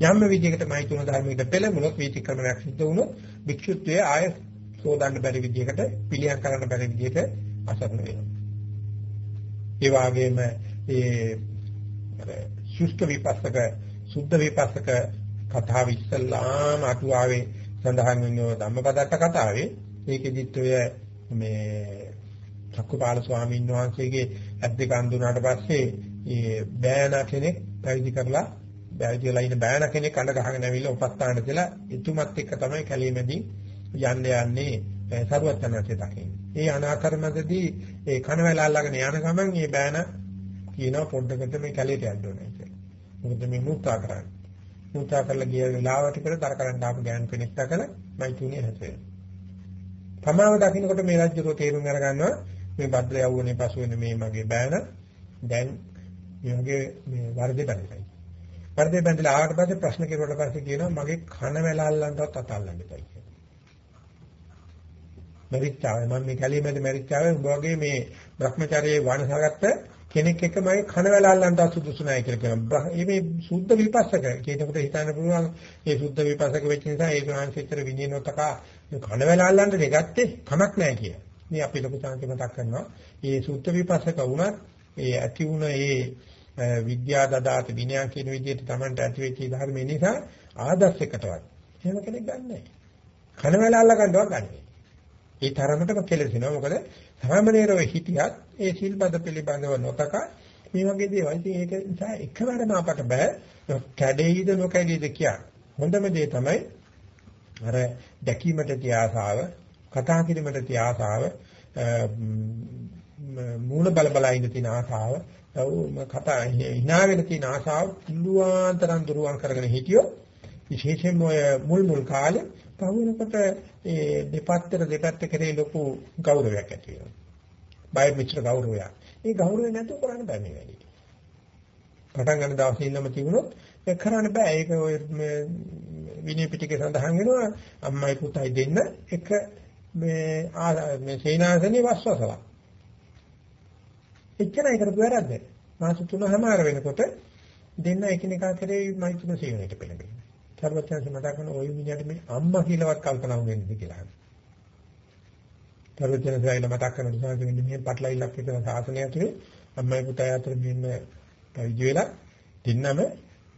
යම් විදිහකට මයි තුන ධර්මයකට පෙළඹුණොත් වීතික්‍රමයක් සිද්ධ වුණොත් වික්ෂුත්වයේ ආය සෝදන්න බැරි විදිහකට පිළියම් කරන්න බැරි විදිහට අසරණ වෙනවා. ඒ වගේම ඒ සුෂ්ඨ විපස්සක සුද්ධ විපස්සක කතාව ඉස්සල්ලාම අටුවාවේ සඳහන් වෙන ධම්මපදත්ත කතාවේ ඒකෙදිත් ඔය මේ චක්කුපාල ස්වාමීන් වහන්සේගේ ඇද්ද කන්දුනාට පස්සේ ඒ බෑන කෙනෙක් පැවිදි කරලා බෑවිදිලා ඉන්න බෑන කෙනෙක් අඬ ගහගෙන ඇවිල්ලා උපස්ථානට කියලා එතුමත් එක්ක තමයි කැලීමේදී යන්න යන්නේ සරුවචනන්සේ දකින්නේ. ඒ අනාකරණයේදී ඒ කනවැල අල්ලගෙන යන ගමන් මේ බෑන කියනවා පොඩ්ඩකට මේ කැලේට යන්න ඕනේ කියලා. මොකද මේ මුත්‍රා කරන්නේ. මුත්‍රා කරලා ගිය වෙලාවට කර තර කරන්න ආපු ගෑනු කෙනෙක් දැකලා මයිතුනේ හැදෙනවා. තමාව දකින්නකොට මේ රාජ්‍යරෝ තේරුම් අරගන්නවා මේ භද්‍ර යවුනේ පසු වෙන මේ මගේ බෑන දැන් මේ වගේ මේ වර්ධේ බැඳලා. වර්ධේ බැඳලා ආවට පස්සේ ප්‍රශ්න කෙරුවට පස්සේ කියනවා මගේ කන වැල අල්ලන්නවත් අත අල්ලන්න එපා කියලා. මරිච්චාවේ මම මේ කැලේ මැද මරිච්චාවේ උඹ වගේ මේ Brahmacharya වණසගත්ත කෙනෙක් එක්ක මගේ කන වැල අල්ලන්නවත් සුදුසු නැහැ කියලා කියනවා. මේ සුද්ධ විපස්සක කියනකොට හිතන්න පුළුවන් මේ සුද්ධ විපස්සක වෙච්ච නිසා ඒ ගාන්සිතර විඤ්ඤාණෝතක කන වැල අල්ලන්න දෙගත්තේ කමක් නැහැ කියලා. මේ අපි ලොකු සංකේත මතක් කරනවා. මේ සුද්ධ විපස්සක වුණත් ඒ ඇති වුණ ඒ විද්‍යා දදාත විනය කියන විදිහට Tamanට ඇති වෙච්ච ධර්ම නිසා ආදර්ශයකටවත් එහෙම කෙනෙක් ගන්නෑ. කන වැල අල්ල ගන්නවත් ගන්නෑ. ඒ තරමටම කෙලෙසිනවා. මොකද සාමාන්‍යරව හිටියත් ඒ සිල්පද පිළිබඳව නොතක මේ වගේ දේවල් ඉතින් ඒක නිසා එකවරම අපට බෑ කැඩෙයිද නොකැඩෙයිද කියන. හොඳම දේ තමයි අර දැකීමට තිය ආසාව, කතා කිරීමට තිය ආසාව, මූණ බල බල ඉඳ තියෙන ආසාව, කතා hina වෙන තියෙන ආසාව පුළුවන් තරම් දුරුවන් කරගෙන හිටියොත් විශේෂයෙන්ම මුල් මුල් කාලේ පහුවෙනකොට ඒ දෙපැත්තට දෙපැත්ත කෙරේ ලොකු ගෞරවයක් ඇති වෙනවා. බය මිත්‍ර ගෞරවයක්. ඒ ගෞරවය නැතුව කරන්න බෑ මේ වැඩේ. පටන් ගන්න දවසේ ඉන්නම තිබුණොත් ඒක කරන්න බෑ. ඒක ඔය විනය පිටකේ සඳහන් වෙනවා අම්මයි පුතයි දෙන්න එක මේ මේ සේනාසනේ වස්වසලා. එච්චරයි කරපු වැරද්ද. මාස තුනමාර වෙනකොට දෙන්න එකිනෙකා කරේ මෛත්‍රී සේවනයට පෙළඹෙනවා. සර්වඥාන්ස මතක් කරන ওই මිනිහට මේ අම්මා කියලාවත් කල්පනා වෙන්නේ කියලා. සර්වඥාන්ස ආයෙත් මතක් කරන නිසා කියන්නේ මේ පටලයිලක් විතර සාසනය ඇතුලේ අම්මයි පුතයි අතර මෙන්න පරිජි වෙලා දෙන්නම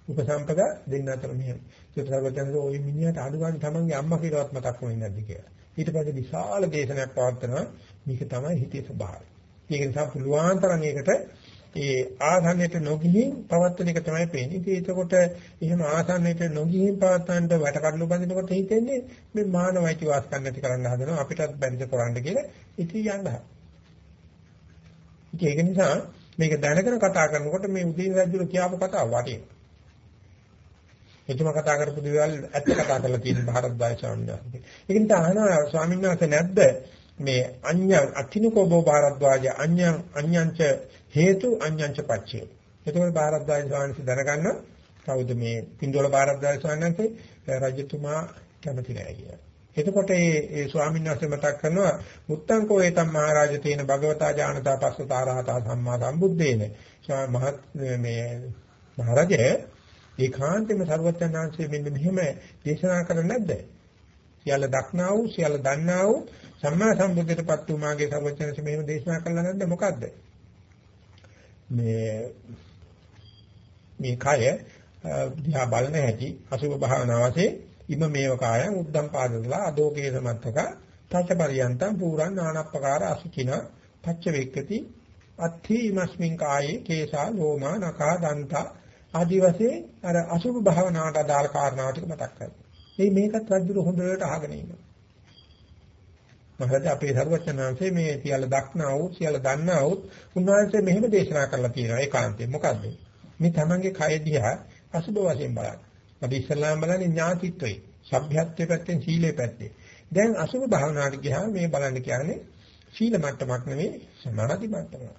උපසම්පදා දෙන්න අතර මෙහෙම. ඒක සර්වඥාන්ස ওই මිනිහට අනුගාමී තමන්ගේ අම්මා කියලාවත් මතක් වෙන්නේ නැද්ද කියලා. ඊට පස්සේ විශාල දේශනයක් පවත්වනවා මේක තමයි හිතේ ස්වභාවය. ඒක නිසා පුළුවන් තරම් ඒකට ඒ ආසන්නයට නොගිහින් පවත්වන එක තමයි පේන්නේ. ඉතින් ඒකකොට එහෙම ආසන්නයට නොගිහින් පවත්වන්නට වැට කඩලු බඳිනකොට හිතෙන්නේ මේ මානවයිති වාස්කම් නැති කරන්න හදනවා අපිටත් බැරිද කරන්න කියලා ඉතින් යනවා. ඉතින් ඒක නිසා මේක දැනගෙන කතා කරනකොට මේ උදේන රජුල කියාපු කතාව වටිනවා. එතුම කතා කරපු දේවල් ඇත්ත කතා කරලා තියෙන භාරද්වාජ ස්වාමීන් වහන්සේ. ඒක නිසා අහනවා ස්වාමීන් වහන්සේ නැද්ද මේ අඤ්ඤං අත්තිනකෝ බෝ භාරද්වාජ අඤ්ඤං අඤ්ඤංච හේතු අඤ්ඤංච පච්චය. එතකොට භාරද්වාජ ස්වාමීන් දරගන්න කවුද මේ පින්දෝල භාරද්වාජ ස්වාමීන් රජතුමා කැමති නැහැ කියලා. එතකොට මේ ඒ ස්වාමීන් වහන්සේ මතක් කරනවා මුත්තංකෝ ඒතම් මහරජ තේන භගවතා ඥානතා පස්සතාරහතා සම්මා සම්බුද්දේන. මහත් මේ මහරජය ඒකාන්තයෙන්ම සර්වඥාන්සේ මෙන්න මෙහෙම දේශනා කරන්නේ නැද්ද? සියල්ල දක්නා වූ සියල්ල දන්නා වූ සම්මා සම්බුද්ධත්වයට වූ මාගේ සර්වඥාන්සේ මෙහෙම දේශනා කළා නැද්ද මොකද්ද? මේ මේ කය දිහා බලන හැටි අසුභ භාවනාවසේ ඉම මේව කායං උද්දම් පාදලා අදෝකේ සමත්තක තච්චපරියන්තං පුරං නානප්පකාර අසුචින පච්ච වේක්කති අත්ථි ඉමස්මින් කායේ කේසා ලෝමා නකා දන්තා ආදි වශයෙන් අර අසුභ භාවනාවට අදාළ කාරණා ටික මතක් කරගන්න. මේ මේකත් රජුර හොඳට අහගෙන ඉන්නවා. මොකද අපේ සර්වඥාන්සේ මේ සියල්ල දක්නා වූ සියල්ල දන්නා වූ උන්වහන්සේ මෙහෙම දේශනා කරලා තියෙනවා ඒකාන්තයෙන්. මොකද්ද? මේ තමන්ගේ කය දිහා අසුබ වශයෙන් බලන්න. අපි ඉස්සල්ලාම බලන්නේ ඥාතිත්වයේ සભ્યත්වයේ පැත්තෙන් සීලේ පැත්තේ දැන් අසුබ භාවනාවට ගියාම මේ බලන්න කියන්නේ සීල මට්ටමක් නෙවෙයි සමාධි මට්ටමක්.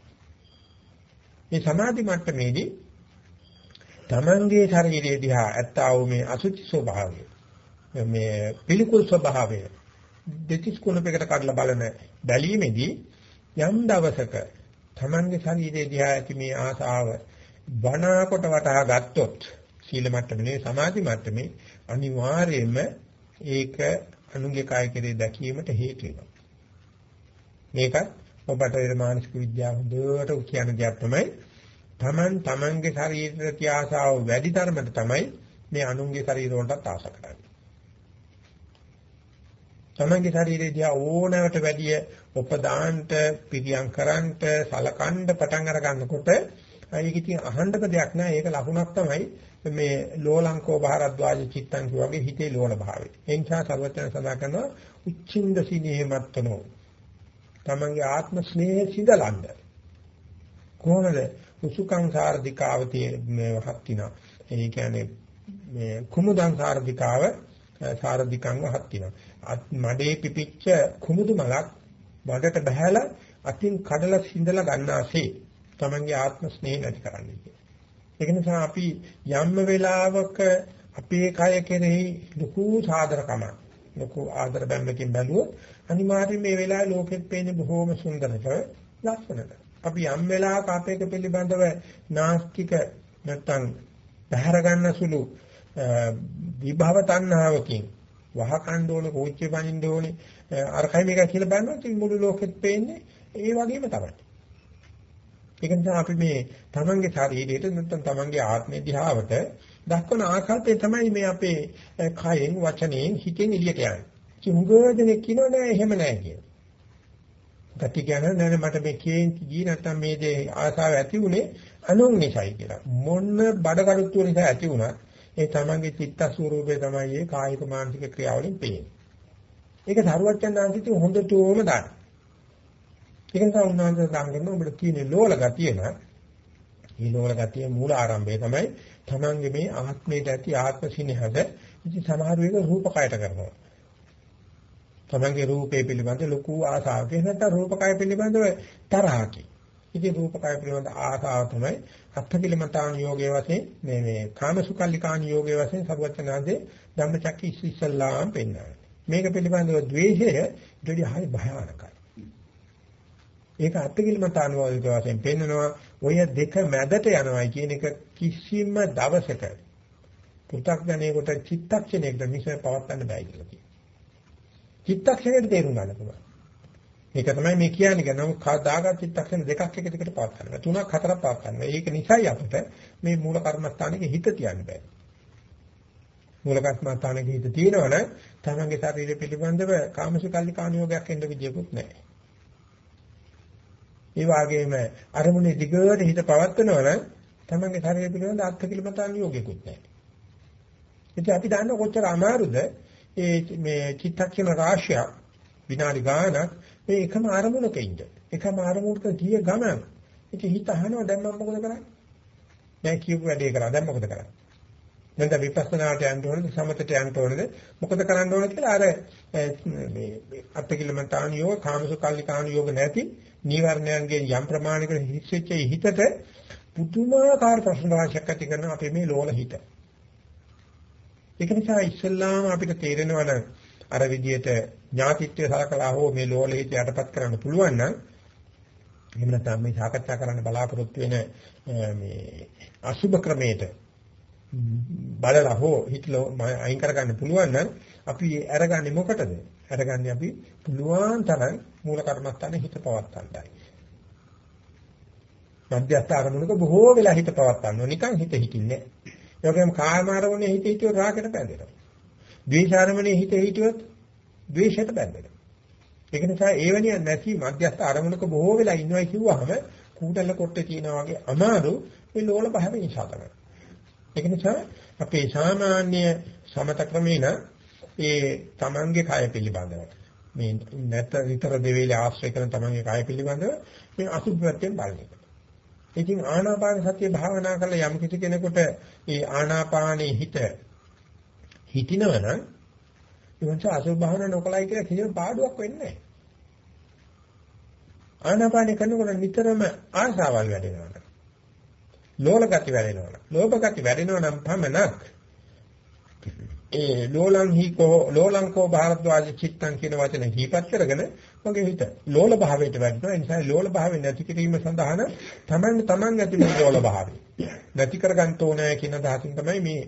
මේ සමාධි මට්ටමේදී තමන්ගේ ශරීරය දිහා ඇත්තා වූ මේ අසුචි ස්වභාවය මේ පිළිකුල් ස්වභාවය දෙතිස් කුණපයකට කඩලා බලන බැලීමේදී යම් දවසක Tamange ශරීරයේ දිහා ඇති මේ ආසාව වනාකොට වටහා ගත්තොත් සීල මට්ටමේ සමාධි මට්ටමේ අනිවාර්යයෙන්ම ඒක අනුගේ කාය කෙරේ දැකීමට හේතු වෙනවා. මේක ඔබට ඒ මානසික විද්‍යාව හොඳට කියන දෙයක් තමයි Taman Tamange ශරීරයේ ආසාව වැඩි ධර්මද තමයි මේ අනුන්ගේ ශරීර වලට ආස කරන්නේ. තමන්ගේ ශරීරය දිහා ඕනෑමට වැඩිය උපදාන්ට පිරියම් කරන්ට සලකන්න පටන් අර ගන්නකොට ඒක ඉතින් අහන්නක දෙයක් නෑ. ඒක ලකුණක් තමයි මේ ලෝලංකෝ බහරද්වාජ චිත්තං වගේ හිතේ ලෝල භාවය. ඒ නිසා සර්වඥ සදා කරනවා උච්චින්ද සිනේමත්තනෝ. තමන්ගේ ආත්ම ස්නේහය සිඳලන්න. කොහොමද උසුකං සාරධිකාවතිය මේ හත්තිනා. ඒ කියන්නේ මේ කුමුදං සාරධිකාව සාරධිකං වහත්තිනා. මඩේ පිපිච්ච කුමුදු මලක් බඩට බහැලා අතින් කඩලා සිඳලා ගන්නාසේ තමන්ගේ ආත්ම ස්නේහ නැති කරන්නේ කියලා. ඒක නිසා අපි යම් වෙලාවක අපේ කය කෙරෙහි ලොකු සාදරකමක් ලොකු ආදර බැම්මකින් බැලුවොත් අනිවාර්යයෙන් මේ වෙලාවේ ලෝකෙත් පේන්නේ බොහොම සුන්දරව ලස්සනට. අපි යම් වෙලාවක අපේක පිළිබඳව නාස්තික නැත්තම් පැහැර ගන්න සුළු විභව තණ්හාවකින් වහකණ්ඩ ඕනේ කෝච්චිය පනින්න ඕනේ අරකයි මේක කියලා බලනවා ඉතින් මුළු ලෝකෙත් පේන්නේ ඒ වගේම තමයි. ඒක නිසා අපි මේ තමන්ගේ ශරීරයට නැත්නම් තමන්ගේ ආත්මය දිහාවට දක්වන ආකාරය තමයි මේ අපේ කයෙන් වචනයෙන් හිතෙන් එළියට යන්නේ. චුංගෝදෙනෙක් කියනවා නෑ එහෙම නෑ කියලා. ගති කියන නෑ මට මේ කේන්ති ගියේ නැත්නම් මේ දේ ආසාව ඇති උනේ අනුන් නිසායි කියලා. මොන බඩගඩුත්ව නිසා ඇති වුණත් ඒ තමන්ගේ චිත්ත ස්වરૂපේ තමයි ඒ කායික මානසික ක්‍රියාවලින් පේන්නේ. ඒක සරුවච්චන් ආන්තිත් හොඳටම දාන. ඒක නිසා උන්වහන්සේ සඳහන් කරනවා ඔබට තියෙන ලෝල ගතිය නම් මේ ලෝල ගතිය මූල ආරම්භය තමයි තමන්ගේ මේ ආත්මයට ඇති ආත්ම සිනහද ඉති සමහර වෙලක රූපකයට කරනවා. තමන්ගේ රූපේ පිළිබඳ ලොකු ආසාවක් නැත්නම් රූපකය පිළිබඳව තරහකි. ඉතින් රූපකය පිළිබඳ ආසාව තමයි අත්ථකිලමතාන යෝගයේ වශයෙන් මේ මේ කාමසුකල්ලිකාන යෝගයේ වශයෙන් සර්වඥාන්සේ ධම්මචක්කී ඉස්සල්ලාම් පෙන්වනවා. මේක පිළිබඳව ද්වේෂය ඊටදී හරි භයානකයි. ඒක අත්කිලමතානුවාදික වශයෙන් පෙන්නනවා ඔය දෙක මැදට යනවා කියන එක කිසිම දවසක පු탁ජනේකට චිත්තක්ෂණයකට මිස පවත්වන්න බෑ කියලා කියනවා. චිත්තක්ෂණයට තේරුම් ගන්න පුළුවන්. මේක තමයි මේ කියන්නේ. නමුත් කවදාකවත් චිත්තක්ෂණ දෙකක් එක දිගට පවත්වන්න බෑ. තුනක් හතරක් පවත්වන්න බෑ. ඒක නිසායි අපිට මේ මූල කර්මස්ථානයේ හිත තියන්න බෑ. මූල කර්මස්ථානයේ හිත තියෙනවනම් තමන්ගේ ශරීරය පිළිබඳව කාමසුකල්ලි කාණියෝගයක් එන්න විදියකුත් නැහැ. ඒ වගේම අරමුණේ දිගට හිත පවත්වනවා නම් තමන්ගේ ශරීරය පිළිබඳ අත්කිලමතාන් යෝගිකුත් නැහැ. ඉතින් අපි දන්න කොච්චර අමාරුද ඒ මේ චිත්තක්ෂණ රාශිය විනාඩි ගානක් මේ එකම අරමුණක ඉන්න. එකම අරමුණක ගිය ගමන. ඉතින් හිත අහනවා දැන් මම මොකද කරන්නේ? දැන් කියපු වැඩේ කරා දැන් මොකද කරන්නේ? දැන් දැන් විපස්සනාට යන්න ඕනද සමතට යන්න ඕනද මොකද කරන්න ඕන කියලා අර මේ අත්කිලමතාන් යෝග කාමසුකල්ලිකාන යෝග නැති නීවරණයන්ගෙන් යම් ප්‍රමාණයකට හිස්සෙච්ච හිතට පුදුමාකාර ප්‍රශ්න රාශියක් ඇති කරන අපේ මේ ලෝල හිත. ඒක නිසා ඉස්සල්ලාම අපිට තේරෙනවා නම් අර විදියට ඥාතිත්වයේ සලකලා හෝ මේ ලෝල හිත යටපත් කරන්න පුළුවන් නම් එහෙම නැත්නම් මේ සාකච්ඡා කරන්න බලාපොරොත්තු වෙන මේ අසුබ ක්‍රමයට බලලා හෝ හිතලා අයින් කරගන්න පුළුවන් නම් අපි අරගන්නේ මොකටද? අරගන්නේ අපි පුළුවන් තරම් මූල කර්මස්ථානේ හිත පවත්තන්නයි. මධ්‍යස්ථ අරමුණක බොහෝ වෙලා හිත පවත්තන්න නිකන් හිත හිටින්නේ. ඒ වගේම කාම අරමුණේ හිත හිටියොත් රාගයට බැඳෙනවා. ද්වේෂ අරමුණේ හිත හිටියොත් ද්වේෂයට බැඳෙනවා. ඒක නිසා ඒවැනි නැති මධ්‍යස්ථ අරමුණක බොහෝ වෙලා ඉන්නවයි කිව්වහම කූඩල කොට්ටේ තියනා වගේ අමාරු මේ ලෝල භාවය නිසා තමයි. ඒක නිසා අපේ සාමාන්‍ය සමත ක්‍රමේන ඒ තමන්ගේ කය පිළිබඳව මේ නැත විතර දෙවිලේ ආශ්‍රය කරන තමන්ගේ කය පිළිබඳව මේ අසුභ පැත්තෙන් බලන එක. ඉතින් ආනාපාන සතිය භාවනා කරලා යම් කිසි කෙනෙකුට ඒ ආනාපානයේ හිත හිටිනවනම් ඉවන්ස අසුභ භාවනා නොකලයි කියලා කිසිම පාඩුවක් වෙන්නේ නැහැ. ආනාපාන කරනකොට නිතරම ආශාවල් වැඩෙනවා. ලෝල ගති වැඩෙනවා. ලෝභ ගති වැඩෙනවා නම් පමණක් ඒ ලෝලං හීකෝ ලෝලංකෝ භාරද්වාජ චිත්තං කියන වචනේ දීපත් කරගෙන මගේ හිත ලෝල භාවයට වැටෙනවා ඒ නිසා ලෝල භාවය නැති කිරීම සඳහා තමන් තමන් ඇති මේ ලෝල භාවය නැති කරගන්න ඕනේ කියන දහසින් තමයි මේ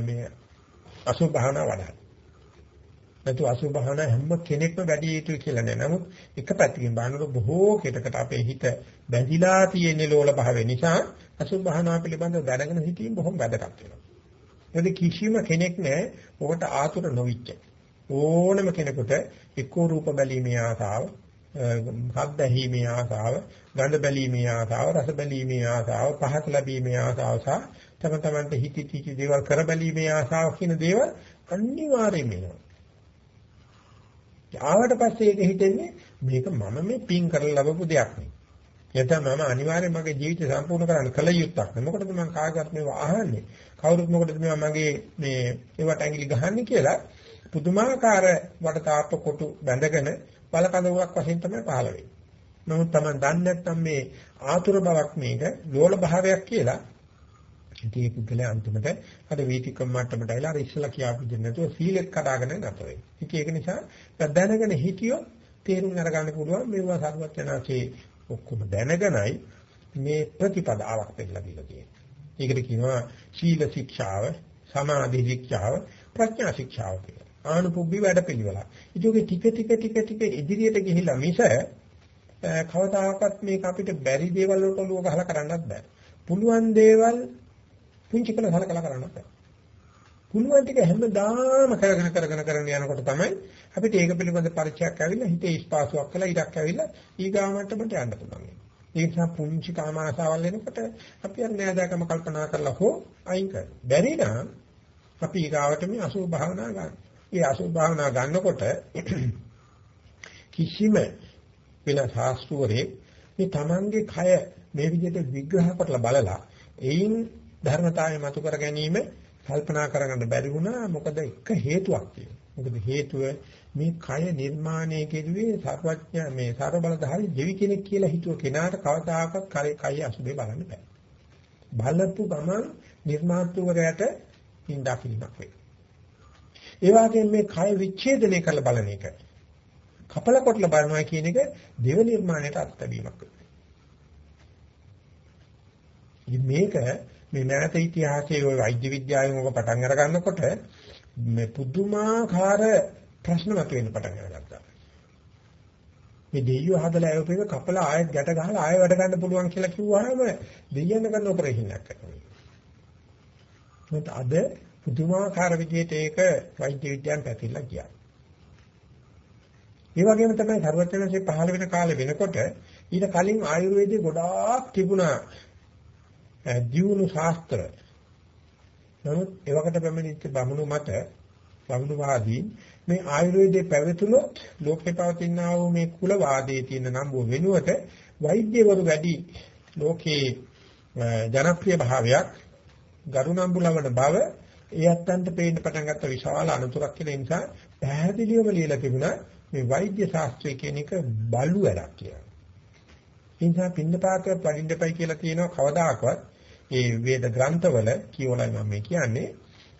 මේ අසුභ භාවනා වඩන්නේ. නැතු අසුභ භාවනා හැම කෙනෙක්ම වැඩි යුතුයි කියලා නෑ. නමුත් එක පැත්තකින් බලනකොට බොහෝ කෙටකට අපේ හිත බැඳිලා තියෙන ලෝල භාවය නිසා අසුභ භාවනා පිළිබඳව දැනගෙන හිතීම බොහොම වැදගත් වෙනවා. මොකද කිසිම කෙනෙක් නැහැ ඔකට ආතුර නොවිච්ච. ඕනම කෙනෙකුට එක්කෝ රූප බැලීමේ ආසාව, ශබ්ද ඇහිීමේ ආසාව, ගඳ බැලීමේ ආසාව, රස බැලීමේ ආසාව, පහස ලැබීමේ ආසාව සහ තම තමන්ට හිති තිචි දේවල් කර බැලීමේ ආසාව කියන දේවල් අනිවාර්යයෙන්ම එනවා. ආවට පස්සේ ඒක හිතෙන්නේ මේක මම මේ පින් කරලා ලැබපු දෙයක් නේ. එතන මම අනිවාර්යයෙන් මගේ ජීවිතය සම්පූර්ණ කරන්න කල යුත්තක් නේ. මොකටද මම කාගවත් මේව අහන්නේ? කවුරුත් මොකටද මේ මගේ මේ ඒවට ඇඟිලි ගහන්නේ කියලා පුදුමාකාර වටතාප කොටු බැඳගෙන බලකඳවුරක් වශයෙන් තමයි පහළ වෙන්නේ. නමුත් Taman දන්නේ නැත්නම් මේ ආතුර බවක් මේක ලෝල භාවයක් කියලා ඉතින් ඒ පුද්ගලයා අන්තිමට අර වීතිකම් මට්ටමට ඇවිල්ලා අර ඉස්සලා කියාපු දෙන්න නැතුව සීලෙත් කඩාගෙන නැතර වෙයි. ඉතින් ඒක නිසා දැනගෙන හිටියොත් තේරුම් අරගන්න පුළුවන් මේවා සර්වඥාචේ ඔක්කොම දැනගෙනයි මේ ප්‍රතිපදාවක් දෙලා දීලා තියෙන්නේ. ඒකට කියනවා සීල ශික්ෂාව, සමාධි ශික්ෂාව, ප්‍රඥා ශික්ෂාව කියලා. ආනුපුබ්බි වැඩපිළිවෙල. ඉතින් ටික ටික ටික ටික ඉදිරියට ගිහිල්ලා මිස කවදාකවත් මේක අපිට බැරි දේවල් වලට ඔලුව ගහලා කරන්නත් බෑ. පුළුවන් දේවල් පුංචි කළ සලකලා කරන්න බෑ. පුළුවන් ටික හැමදාම කරගෙන කරගෙන කරගෙන යනකොට තමයි අපිට ඒක පිළිබඳ පරිචයක් ඇවිල්ලා හිතේ ස්පාසුවක් කළා ඉඩක් ඇවිල්ලා ඊගාමට්ටමට යන්න පුළුවන්. ඒ නිසා පුංචි කාම ආසාවල් එනකොට අපි අර නෑදෑකම කල්පනා කරලා හෝ අයින් කරනවා. බැරි නම් අපි ඊගාවට මේ අසුභ භාවනා ගන්න. මේ අසුභ භාවනා ගන්නකොට කිසිම වෙන ශාස්ත්‍රවරේ මේ Tamange කය මේ විදිහට විග්‍රහ කරලා බලලා එයින් ධර්මතාවය මතු කර ගැනීම කල්පනා කරගන්න බැරි වුණා මොකද එක හේතුවක් තියෙනවා. මොකද හේතුව මේ කය නිර්මාණය කෙරුවේ සර්වඥ මේ ਸਰව බලධාරී දෙවි කෙනෙක් කියලා හිතුව කෙනාට කවදාකවත් කය අසුබේ බලන්න බෑ. බලපු ගමන් නිර්මාතෘවරයට හින්දා කිරීමක් වෙයි. ඒ වගේම මේ කය විච්ඡේදනය කරලා බලන එක කපල කොටලා බලනවා කියන එක දෙව නිර්මාණයට අත්දැකීමක් වෙයි. මේක මේ මෑත ඉතිහාසයේ ওই වෛද්‍ය විද්‍යාවෙන් ඔක පටන් අර ගන්නකොට මේ පුදුමාකාර ප්‍රශ්න මතුවෙන්න පටන් අරගත්තා. මේ දෙයියෝ හදලා ආයෝපේක කපලා ආයෙත් ගැට ගහලා ආයෙ වැඩ ගන්න පුළුවන් කියලා කිව්වහම දෙයියන් කරන ඔපරේෂන් එකක් කරනවා. මොකද අද පුදුමාකාර විදිහට ඒක වෛද්‍ය විද්‍යාවෙන් පැතිරලා ගියා. ඒ වගේම තමයි සර්වඥාන්සේ පහළ වෙන කාලේ වෙනකොට ඊට කලින් ආයුර්වේදයේ ගොඩාක් තිබුණා දියුණු ශාස්ත්‍ර. නමුත් එවකට පැමිණිච්ච බමුණු මත බමුණු වාදීන් මේ ආයුර්වේදයේ පැවතුනොත් ලෝකේ පවතින ආ වූ මේ කුල වාදයේ තියෙන නම්බුව වෙනුවට වෛද්‍යවරු වැඩි ලෝකේ ජනප්‍රිය භාවයක් ගරුණම්බු ලබන බව ඒ අත්තන්ට පේන්න පටන් ගත්ත විශාල අනුතරක් කියලා නිසා පැහැදිලිවම ලියලා තිබුණා මේ වෛද්‍ය ශාස්ත්‍රය කියන එක බලු වැඩක් කියලා. ඒ නිසා පින්නපාතයක් වඩින්නපයි කියලා කියනවා කවදාකවත් ඒ වේද ග්‍රන්ථවල කියවලයි මම මේ කියන්නේ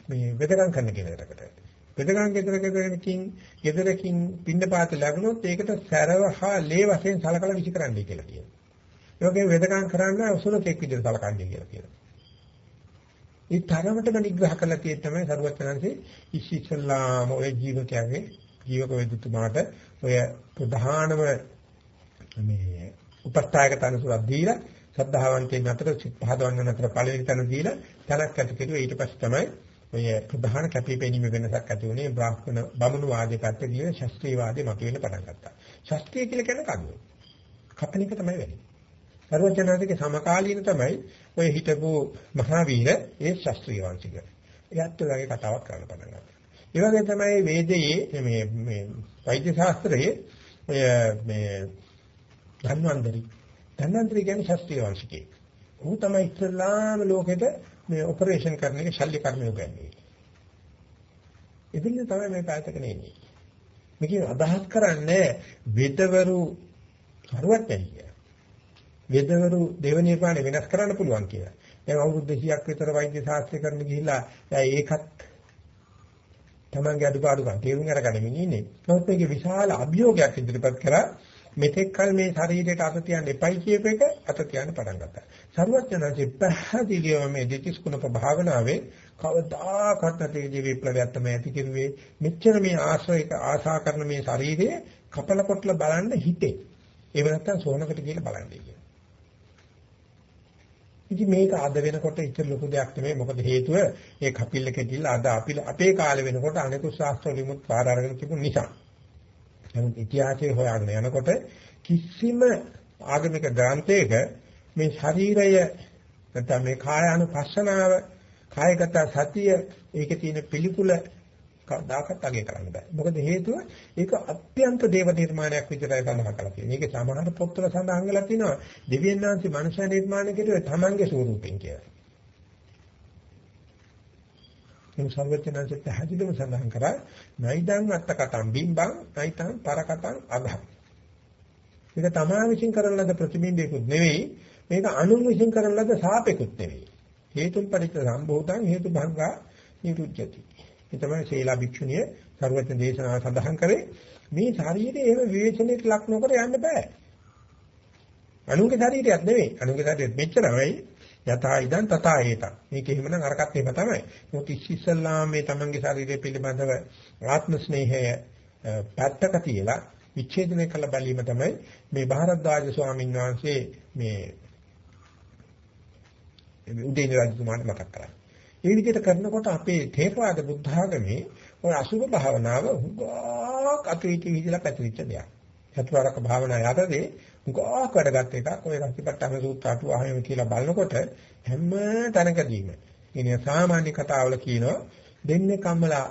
මේ වෙදකම් කරන කෙනෙකුට. වෙදකම් ගෙදරකකින් ගෙදරකින් පින්නපාත ලැබුණොත් ඒකට සැරවහා ලේ වශයෙන් සලකලා විසි කරන්නයි කියලා කියනවා. ඒ වගේම වෙදකම් කරන්න උසුලකෙක් විදිහට සලකන්නේ කියලා කියනවා. ඒ තරමටම නිග්‍රහ කරලා තියෙන තමයි සරුවචනන්සේ ඉස්සෙල්ලාම ඔය ජීවකයාගේ ජීවක වේදුතුමාට ඔය ප්‍රධානම මේ උපස්ථායක තනසුරක් දීලා සද්ධාවන්තයන් අතර පහදවන්න අතර පළවෙනි තැන දීලා තනක් ඇති කෙරුවා ඊට පස්සේ තමයි ඔය ප්‍රධාන කැපිපෙනීම වෙනසක් ඇති වුණේ බ්‍රාහ්මණ බමුණු වාදයේ පැත්තේ කියන ශාස්ත්‍රීය වාදේ මතුවෙන්න පටන් ගත්තා. ශාස්ත්‍රීය කියලා කියන්නේ කන්නේ. කපන එක තමයි වෙන්නේ. සර්වඥාන්සේගේ සමකාලීන තමයි ඔය හිටපු මහාවීර ඒ ශාස්ත්‍රීය වංශික. එයාත් ඔයගේ කතාවක් කරන්න පටන් ගත්තා. ඒ වගේ තමයි වේදයේ මේ මේ වෛද්‍ය ශාස්ත්‍රයේ ඔය මේ ධන්වන්තරි ධන්වන්තරි කියන්නේ ශාස්ත්‍රීය වංශිකයෙක්. ਉਹ තමයි ඉස්ලාම ලෝකෙට මේ ඔපරේෂන් කරන එක ශල්‍ය කර්මය උගන්වන්නේ. ඉතින් තමයි මේ පැත්තක නෙන්නේ. මේක අදහස් කරන්නේ වෙදවරු හරුවත් නැහැ. වෙදවරු දේව නිර්මාණය වෙනස් කරන්න පුළුවන් කියලා. දැන් අවුරුදු 200ක් විතර වෛද්‍ය ශාස්ත්‍රය කරන්න ගිහිල්ලා දැන් ඒකත් තමන්ගේ අඩුපාඩුකම් තේරුම් අරගෙන ඉන්නේ. නමුත් මේකේ විශාල අභියෝගයක් ඉදිරිපත් කරා මෙතෙක් කල මේ ශරීරයට අත තියන්න එපයි කියප එක අත තියන්න පටන් ගත්තා. සරුවචනanse පැහැදිලිව මේ දෙතිස් කුණප භාවනාවේ කවදාකවත් නැති විප්ලවයක් තමයි ඇති කෙරුවේ. මෙච්චර මේ ආශ්‍රයක ආශා කරන මේ ශරීරයේ කපල කොටල බලන්න හිතේ. ඒව නැත්තම් සෝනකට කියලා බලන්නේ. ඉතින් මේක අද වෙනකොට ඉතින් ලොකු දෙයක් නෙමෙයි මොකද හේතුව ඒ කපිල්ල කෙටිලා අද අපි අපේ කාලේ වෙනකොට අනිකුත් ශාස්ත්‍ර වලිමුත් පාර අරගෙන තිබුණ නිසා. නමුත් ඉතිහාසයේ හොයාගෙන යනකොට කිසිම ආගමික ග්‍රන්ථයක මේ ශරීරය නැත්නම් මේ කායානුපස්සනාව කායගත සතිය ඒකේ තියෙන පිළිකුල කවදාකවත් අගය කරන්න බෑ. මොකද හේතුව ඒක අත්‍යන්ත දේව නිර්මාණයක් විතරයි සඳහන් කරලා තියෙන්නේ. මේකේ සමහර පොත්වල සඳහන් කරලා තිනවා දෙවියන් වහන්සේ මනුෂ්‍ය නිර්මාණය කෙරුවේ තමන්ගේ ස්වරූපෙන් කියලා. මේ සර්වඥාන්සේ පැහැදිලිව සඳහන් කරා නයිදං අත්තකටම් බිම්බං නයිතං පරකටම් අභං. මේක තමා විසින් කරන ලද ප්‍රතිබිම්බයකුත් නෙවෙයි මේක අනුන් විසින් කරන ලද සාපේකුත් නෙවෙයි. හේතුන් පරිච්ඡ සම්භූතං හේතු භංගා නිරුද්ධති. ඒ තමයි ශීලා භික්ෂුණිය සර්වඥ දේශනාව සඳහන් කරේ මේ ශරීරය එහෙම විවේචනයට ලක් නොකර යන්න බෑ. අනුන්ගේ ශරීරයක් නෙවෙයි. අනුන්ගේ ශරීරෙත් මෙච්චරමයි. යථා ඉදන් තථා හේතං. මේක එහෙමනම් අරකට එහෙම තමයි. මොකද ඉස්සෙල්ලාම මේ තමන්ගේ ශරීරය පිළිබඳව ආත්ම ස්නේහය පැත්තක තියලා විච්ඡේදනය කළ බැලීම තමයි මේ භාරද්වාජ ස්වාමීන් වහන්සේ මේ උදේන රජතුමාට මතක් කරන්නේ. ඒ විදිහට කරනකොට අපේ තේරවාද බුද්ධ ආගමේ ඔය අසුභ භාවනාව හුඟක් අතුයිටි විදිහලා පැතිරිච්ච දෙයක්. චතුරාර්යක භාවනා යටතේ හුඟක් වැඩගත් එකක්. ඔය රතිපට්ඨාන සූත්‍ර අටුවාවෙම කියලා බලනකොට හැම තැනකදීම ඉන්නේ සාමාන්‍ය කතාවල කියනවා දෙන්නේ කම්මලා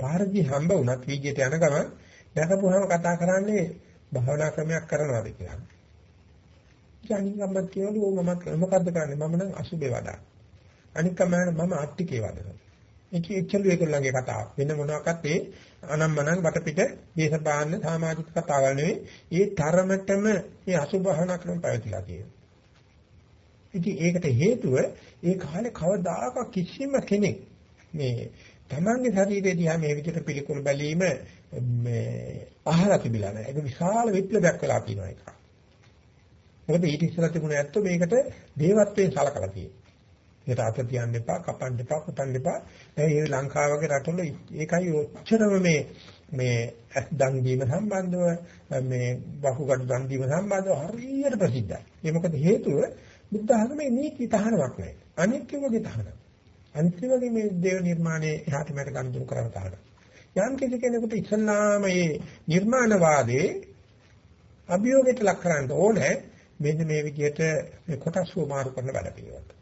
පාරදී හම්බ වුණත් වීජයට යන ගමන් දැකපුවාම කතා කරන්නේ භාවනා ක්‍රමයක් කරනවාද කියලා. ජානිගම්මත් කියවලු මමත් මොකද්ද කරන්නේ මම නම් අසුබේ වඩා. අනික කමන මම ආට්ටිකේ වදනවා. ඒක එච්චලු ඒගොල්ලන්ගේ කතාව. වෙන මොනවාක්වත් ඒ අනම්මනම් වටපිට දේශපාලන සමාජික කතාවල් නෙවෙයි. ඒ තරමටම මේ අසුභහන ක්‍රම පැවතිලා තියෙනවා. ඉතින් ඒකට හේතුව ඒ කාලේ කවදාක කිසිම කෙනෙක් මේ තමන්ගේ ශරීරය දිහා මේ විදිහට පිළිකුල් බැලීම මේ අහලා තිබිලා නැහැ. ඒක විශාල විප්ලවයක් වෙලා තියෙනවා ඒක. මොකද ඊට ඉස්සෙල්ලා තිබුණ ඇත්තෝ මේකට දේවත්වයෙන් සලකලා තියෙනවා. ඒකට අත තියන්න එපා, කපන්න එපා, කොටන්න එපා. දැන් මේ ලංකාව වගේ රටවල ඒකයි ඔච්චරම මේ මේ ඇස් දන් දීම සම්බන්ධව මේ වකුගඩු දන් දීම සම්බන්ධව හරියට ප්‍රසිද්ධයි. ඒ මොකද හේතුව බුද්ධ ධර්මයේ නීති තහනමක් නැහැ. අනිත් වගේ තහනක්. අනිත් වගේ මේ දේව නිර්මාණයේ එහාට මෙහාට ගනුදෙනු කරන තහනක්. යම් කිසි කෙනෙකුට ඉස්සල්ලාම මේ නිර්මාණවාදයේ අභියෝගයට ලක් කරන්න ඕනේ මෙන්න මේ විදිහට මේ කොටස් වමාරු කරන වැඩ පිළිවෙල.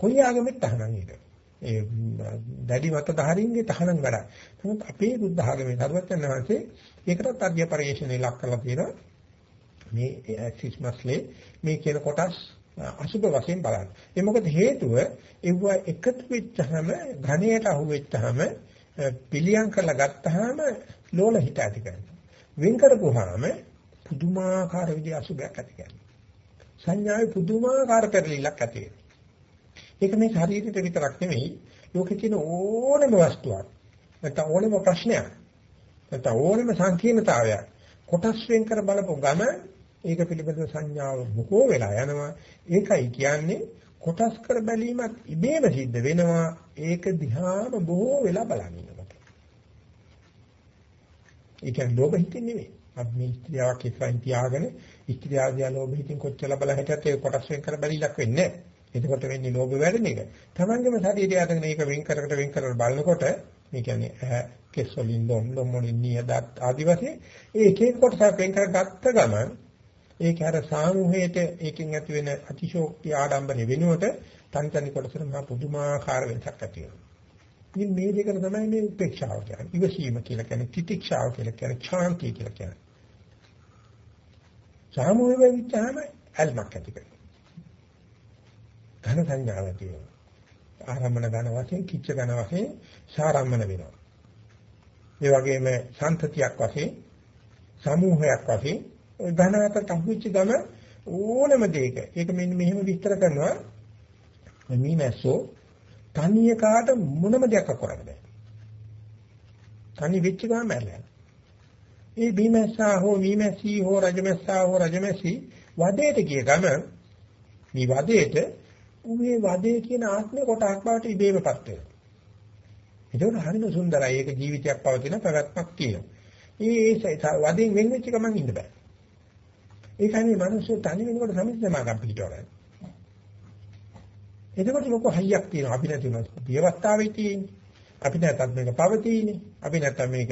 කොයි ආගමෙත් තහනම් ඒක. ඒ දැඩි මත ධාරින්ගේ තහනම් වැඩ. නමුත් අපේ බුද්ධ ආගමේ දරුවචන් වහන්සේ ඒකටත් අධ්‍ය පරිශ්‍රණය ලක් කරලා තියෙනවා. මේ ඇක්සිස් මස්ලේ මේ කියන කොටස් අසුබ වශයෙන් බලන්න. ඒ මොකද හේතුව ඒව එකතු වෙච්චහම ඝණයට අහු වෙච්චහම පිළියම් කරලා ගත්තාම ලෝල හිත ඇති කරනවා. වෙන් කරපුවාම පුදුමාකාර විදිහ අසුබයක් ඇති කරනවා. සංඥාවේ පුදුමාකාර පෙරලිලක් ඇති වෙනවා. ඒක මේ ශරීරෙට විතරක් නෙමෙයි. ලෝකේ තියෙන ඕනම වස්තුවක්. නැත්නම් ඕනම ප්‍රශ්නයක්. නැත්නම් ඕනම සංකීර්ණතාවයක්. කොටස් වෙන් කර බලපුව ගම ඒක පිළිබඳ සංඥාව මොකෝ වෙලා යනවා. ඒකයි කියන්නේ කොටස් කර බැලීමත් ඉබේම සිද්ධ වෙනවා. ඒක දිහාම බොහෝ වෙලා බලන ඉන්නකොට. ඒ කියන්නේ ලෝභ හිතින් නෙමෙයි. අපි මේ ස්ත්‍රියක් ඉස්සයින් තියාගෙන ස්ත්‍රියාදියා ලෝභ හිතින් කොච්චර බල හිටියත් ඒ කොටස් වෙන් කර බැලිලක් වෙන්නේ නැහැ. එතකොට වෙන්නේ ලෝභ වැඩන එක. Tamangema ශරීරය අතගෙන මේක වෙන් කරකට වෙන් කරකට බලනකොට මේ කියන්නේ ඇහ කෙස් වලින් ලොම් ලොම් වලින් නියදත් ආදි වශයෙන් ඒ එක එක කොටසක් වෙන් කරගත්ත ගමන් ඒක අර සාමූහයට ඒකෙන් ඇති වෙන අතිශෝක්තිය ආඩම්බරේ වෙනුවට තනි තනි කොටසට මහා පුදුමාකාර වෙනසක් ඇති වෙනවා. ඉතින් මේ දෙකම තමයි මේ උපේක්ෂාව කියන්නේ. ඉවසීම කියලා කියන්නේ තිතික්ෂාව කියලා කියන්නේ ශාන්තිය කියලා කියන්නේ. සාමූහික වෙච්චාම ඇල්මක් ඇති කරනවා. ඝන සංඥාව තියෙනවා. ආරම්මන ඝන වශයෙන්, කිච්ච ඝන වශයෙන් සාරම්මන වෙනවා. ඒ වගේම සම්තතියක් වශයෙන්, සමූහයක් වශයෙන් ওই ඝන අතර අහුවෙච්ච ගම ඕනම දෙයක. ඒක මෙන්න මෙහෙම විස්තර කරනවා. මේ මැස්සෝ තනිය කාට මොනම දෙයක් කරන්න බෑ. තනි වෙච්ච ගමන් මැරලා යනවා. ඒ බීමැස්සා හෝ මීමැසී හෝ රජමැස්සා හෝ රජමැසි වදේට ගිය ගම මේ වදේට උගේ වදේ කියන ආත්මේ කොටක් බවට ඉබේමපත් වෙනවා. ඒක හරිම සුන්දරයි. ඒක ජීවිතයක් පවතින පැවැත්මක් තියෙනවා. මේ වදෙන් වෙන් වෙච්ච ගමන් ඉන්න බෑ. ඒකයි මේ මිනිස්සු තනි වෙනකොට සමිතිසමාගම් පිටවරයි. එතකොට ලොකු හයියක් තියෙනවා අපි නැති වුණා. පියවස්තාවේ තියෙන්නේ. අපි නැත්තම් මේක පවතිනේ. අපි නැත්තම් මේක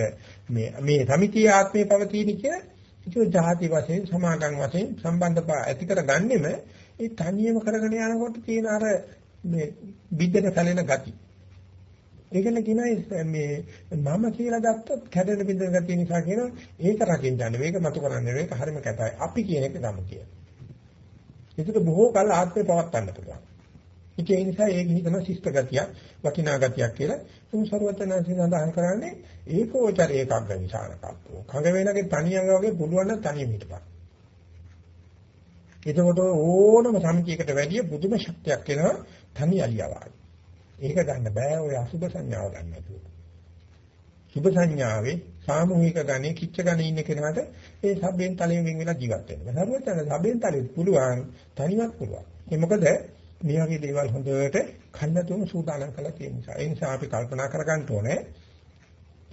මේ මේ සමිතිය ආත්මේ පවතිනේ කියලා ඒක ජාති වශයෙන් සමාගම් වශයෙන් සම්බන්ධ ඇති කරගන්නෙම ඒ තනියම කරගෙන යනකොට තියෙන අර මේ බිද්දට සැලෙන ගති. ඒකල කියනවා මේ මම කියලා ගත්තොත් කැඩෙන බින්දන ගතිය නිසා කියනවා ඒක රකින්න යන්න මේක මතු කරන්නේ මේක හරිම කැතයි. අපි කියන එක ගම කියන. ඒකට බොහෝ කල ආත්මේ පවත්තන්න පුළුවන්. ඒ නිසා ඒක හිතන ශිෂ්ට ගතියක් වටිනා ගතියක් කියලා උන් ਸਰවඥාන්සේ සඳහන් කරන්නේ ඒකෝචර ඒකග්ග විචාරකප්පෝ. කඟ වේලගේ තනියම වගේ පුළුවන් නම් තනියම හිටපන්. එතකොට ඕනම සමිතියකට වැඩිය බුදුම ශක්තියක් එනවා තනි අලියාවයි. ඒක ගන්න බෑ ඔය අසුබ සංඥාව ගන්න නැතුව. සුබ සංඥාවේ සාමූහික ගණේ කිච්ච ගණේ ඉන්න කෙනාට ඒ සබ්බෙන් තලයෙන් වෙන් වෙලා ජීවත් වෙන්න. සර්වචන සබ්බෙන් තලෙත් පුළුවන් තනිවත් පුළුවන්. ඒ මොකද මේ වගේ දේවල් හොඳට කන්නතුම සූදානම් කරලා තියෙන නිසා. ඒ නිසා අපි කල්පනා කරගන්න ඕනේ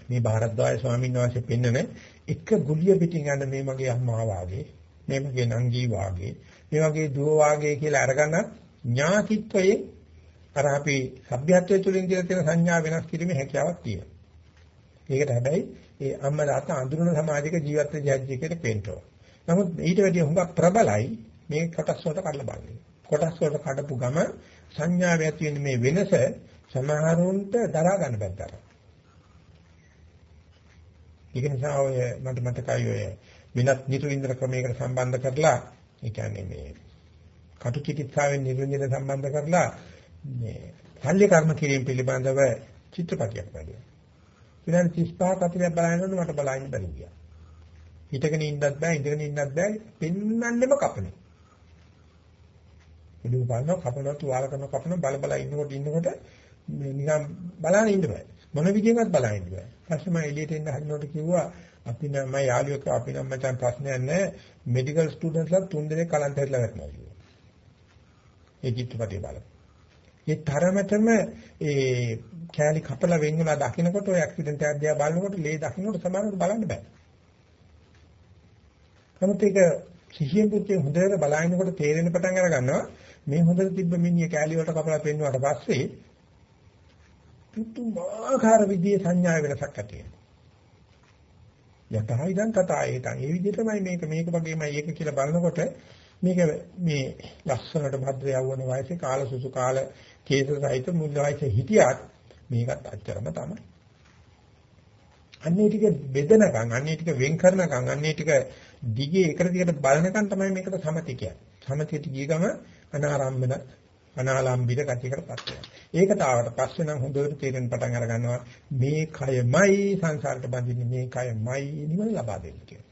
මේ ಭಾರද්වාජ ස්වාමීන් වහන්සේ පෙන්නන එක ගුලිය පිටින් යන මේ මගේ අම්මා වාගේ මේ මගේ නංගී වාගේ මේ වගේ දුව වාගේ කියලා අරගන්න ඥාතිත්වයේ අර අපි සભ્યත්වයේ තුලින් කියලා තියෙන සංඥා වෙනස් කිරීමේ හැකියාවක් තියෙනවා. ඒකට හැබැයි ඒ අම්මා තාත්තා අඳුරන සමාජයක ජීවත් වෙන ජාතිය කියන පෙන්ටෝ. නමුත් ඊට වැඩිය හුඟක් ප්‍රබලයි මේ කොටස් වලට කඩලා බලන්නේ. කොටස් වලට කඩපු ගම සංඥාව ඇති වෙන මේ වෙනස සමහරුන්ට දරා ගන්න බැහැ. ඒක නිසා ඔය මට මතකයි ඔය වෙනත් නිර්වින්දන ක්‍රමයකට සම්බන්ධ කරලා ඒ කියන්නේ මේ කටු චිකිත්සාවෙන් නිර්වින්දන සම්බන්ධ කරලා මේ ශල්‍ය කර්ම කිරීම පිළිබඳව චිත්‍රපටයක් බැලුවා. විනාඩි 35ක් 40ක් බලනකොට මට බලන්න බැරි ගියා. හිටගෙන ඉන්නත් බෑ ඉඳගෙන ඉන්නත් බෑ පෙන්නන්නෙම කපනේ. ඉතින් බලනවා කපනවා තුවාල කරනවා කපනවා බල බල ඉන්නකොට ඉන්නකොට නිකන් බලන්න ඉන්න බෑ. මොන විදියකට බලන්න ඉන්න බෑ. ඊපස්සේ මම එළියට එන්න හදනකොට කිව්වා අපි නම් මම යාළුවෙක් අපි නම් මචං ප්‍රශ්නයක් නැහැ මෙඩිකල් ස්ටුඩන්ට්ස්ලා තුන් දෙනෙක් කලන්ත හැදලා වැටෙනවා කිව්වා. ඒ චිත්‍රපටය බලන්න. ඒ තරමටම ඒ කෑලි කපලා වෙන් වෙලා දකින්නකොට ඔය ඇක්සිඩන්ට් එකක් දිහා බලනකොට ලේ දකින්නකොට සමහරවිට බලන්න බෑ. නමුත් ඒක සිහියෙන් පුතේ හොඳට බලනකොට තේරෙන පටන් අර ගන්නවා මේ හොඳට තිබ්බ මිනිහ කෑලි වලට කපලා පෙන්නුවාට පස්සේ පුදුමාකාර විදිහේ සංඥා වෙනසක් ඇති වෙනවා. යතහයිදන් කතායේතන් ඒ විදිහටමයි මේක මේක වගේමයි ඒක කියලා බලනකොට මේක මේ ලස්සනට භද්‍ර යවවන වයසේ කාල සුසු කාල කේස සහිත මුල් වයසේ හිටියත් මේකත් අච්චරම තමයි. අන්නේ ටික බෙදනකම් අන්නේ ටික වෙන් කරනකම් අන්නේ ටික දිගේ එකට දිගට බලනකම් තමයි මේකට සමති කියන්නේ. සමතියට ගිය ගම අනාරම්භන අනාලම්බිත ගතියකටපත් වෙනවා. ඒකට ආවට පස්සේ නම් හොඳට තේරෙන පටන් අර ගන්නවා මේ කයමයි සංසාරට බඳින්නේ මේ කයමයි නිවන ලබා දෙන්නේ කියලා.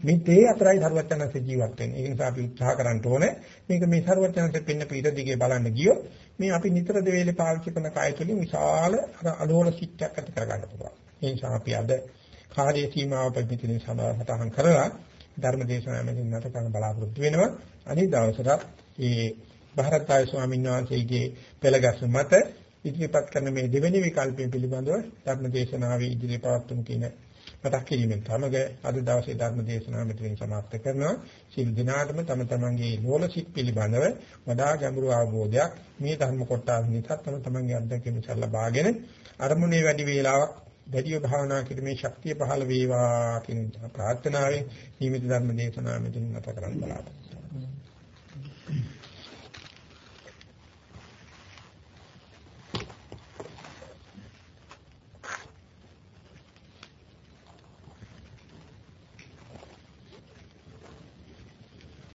මේ තේ අතරයි සරුවචනanse ජීවත් වෙන්නේ. ඒ නිසා අපි උත්සාහ කරන්න ඕනේ මේක මේ සරුවචනanse පින්න පීඩ දිගේ බලන්න ගියොත් මේ අපි නිතර දෙවේලේ පාවිච්චි කරන කාය තුළින් විශාල අලෝල සිත්යක් ඇති කරගන්න පුළුවන්. ඒ නිසා අපි අද කාර්ය සීමාව පිටින් සමාහතහන් කරලා ධර්ම දේශනාව මැදින් නැත කරන බලාපොරොත්තු වෙනවා. අනිත් දවසට මේ භාරතාය ස්වාමීන් වහන්සේගේ පෙළගැස්ම මත ඉදිරිපත් කරන මේ දෙවෙනි විකල්පය පිළිබඳව ධර්ම දේශනාවේ ඉදිරිපවත්වමු කියන මතක් කිරීමෙන් තමයි අද දවසේ ධර්ම දේශනාව මෙතනින් સમાප්ත කරනවා. සියලු දිනාටම තම තමන්ගේ නෝන සිත් පිළිබඳව වඩා ගැඹුරු අවබෝධයක් මේ ධර්ම කොටස නිසා තම තමන්ගේ අත්දැකීම් ඉස්සල්ලා බාගෙන අරමුණේ වැඩි වේලාවක් දැඩිව භාවනා කිරීමේ ශක්තිය පහළ වේවා කියන ප්‍රාර්ථනාවෙන් නිමිති ධර්ම දේශනාව මෙතනින් නැත කරන්න බලාපොරොත්තු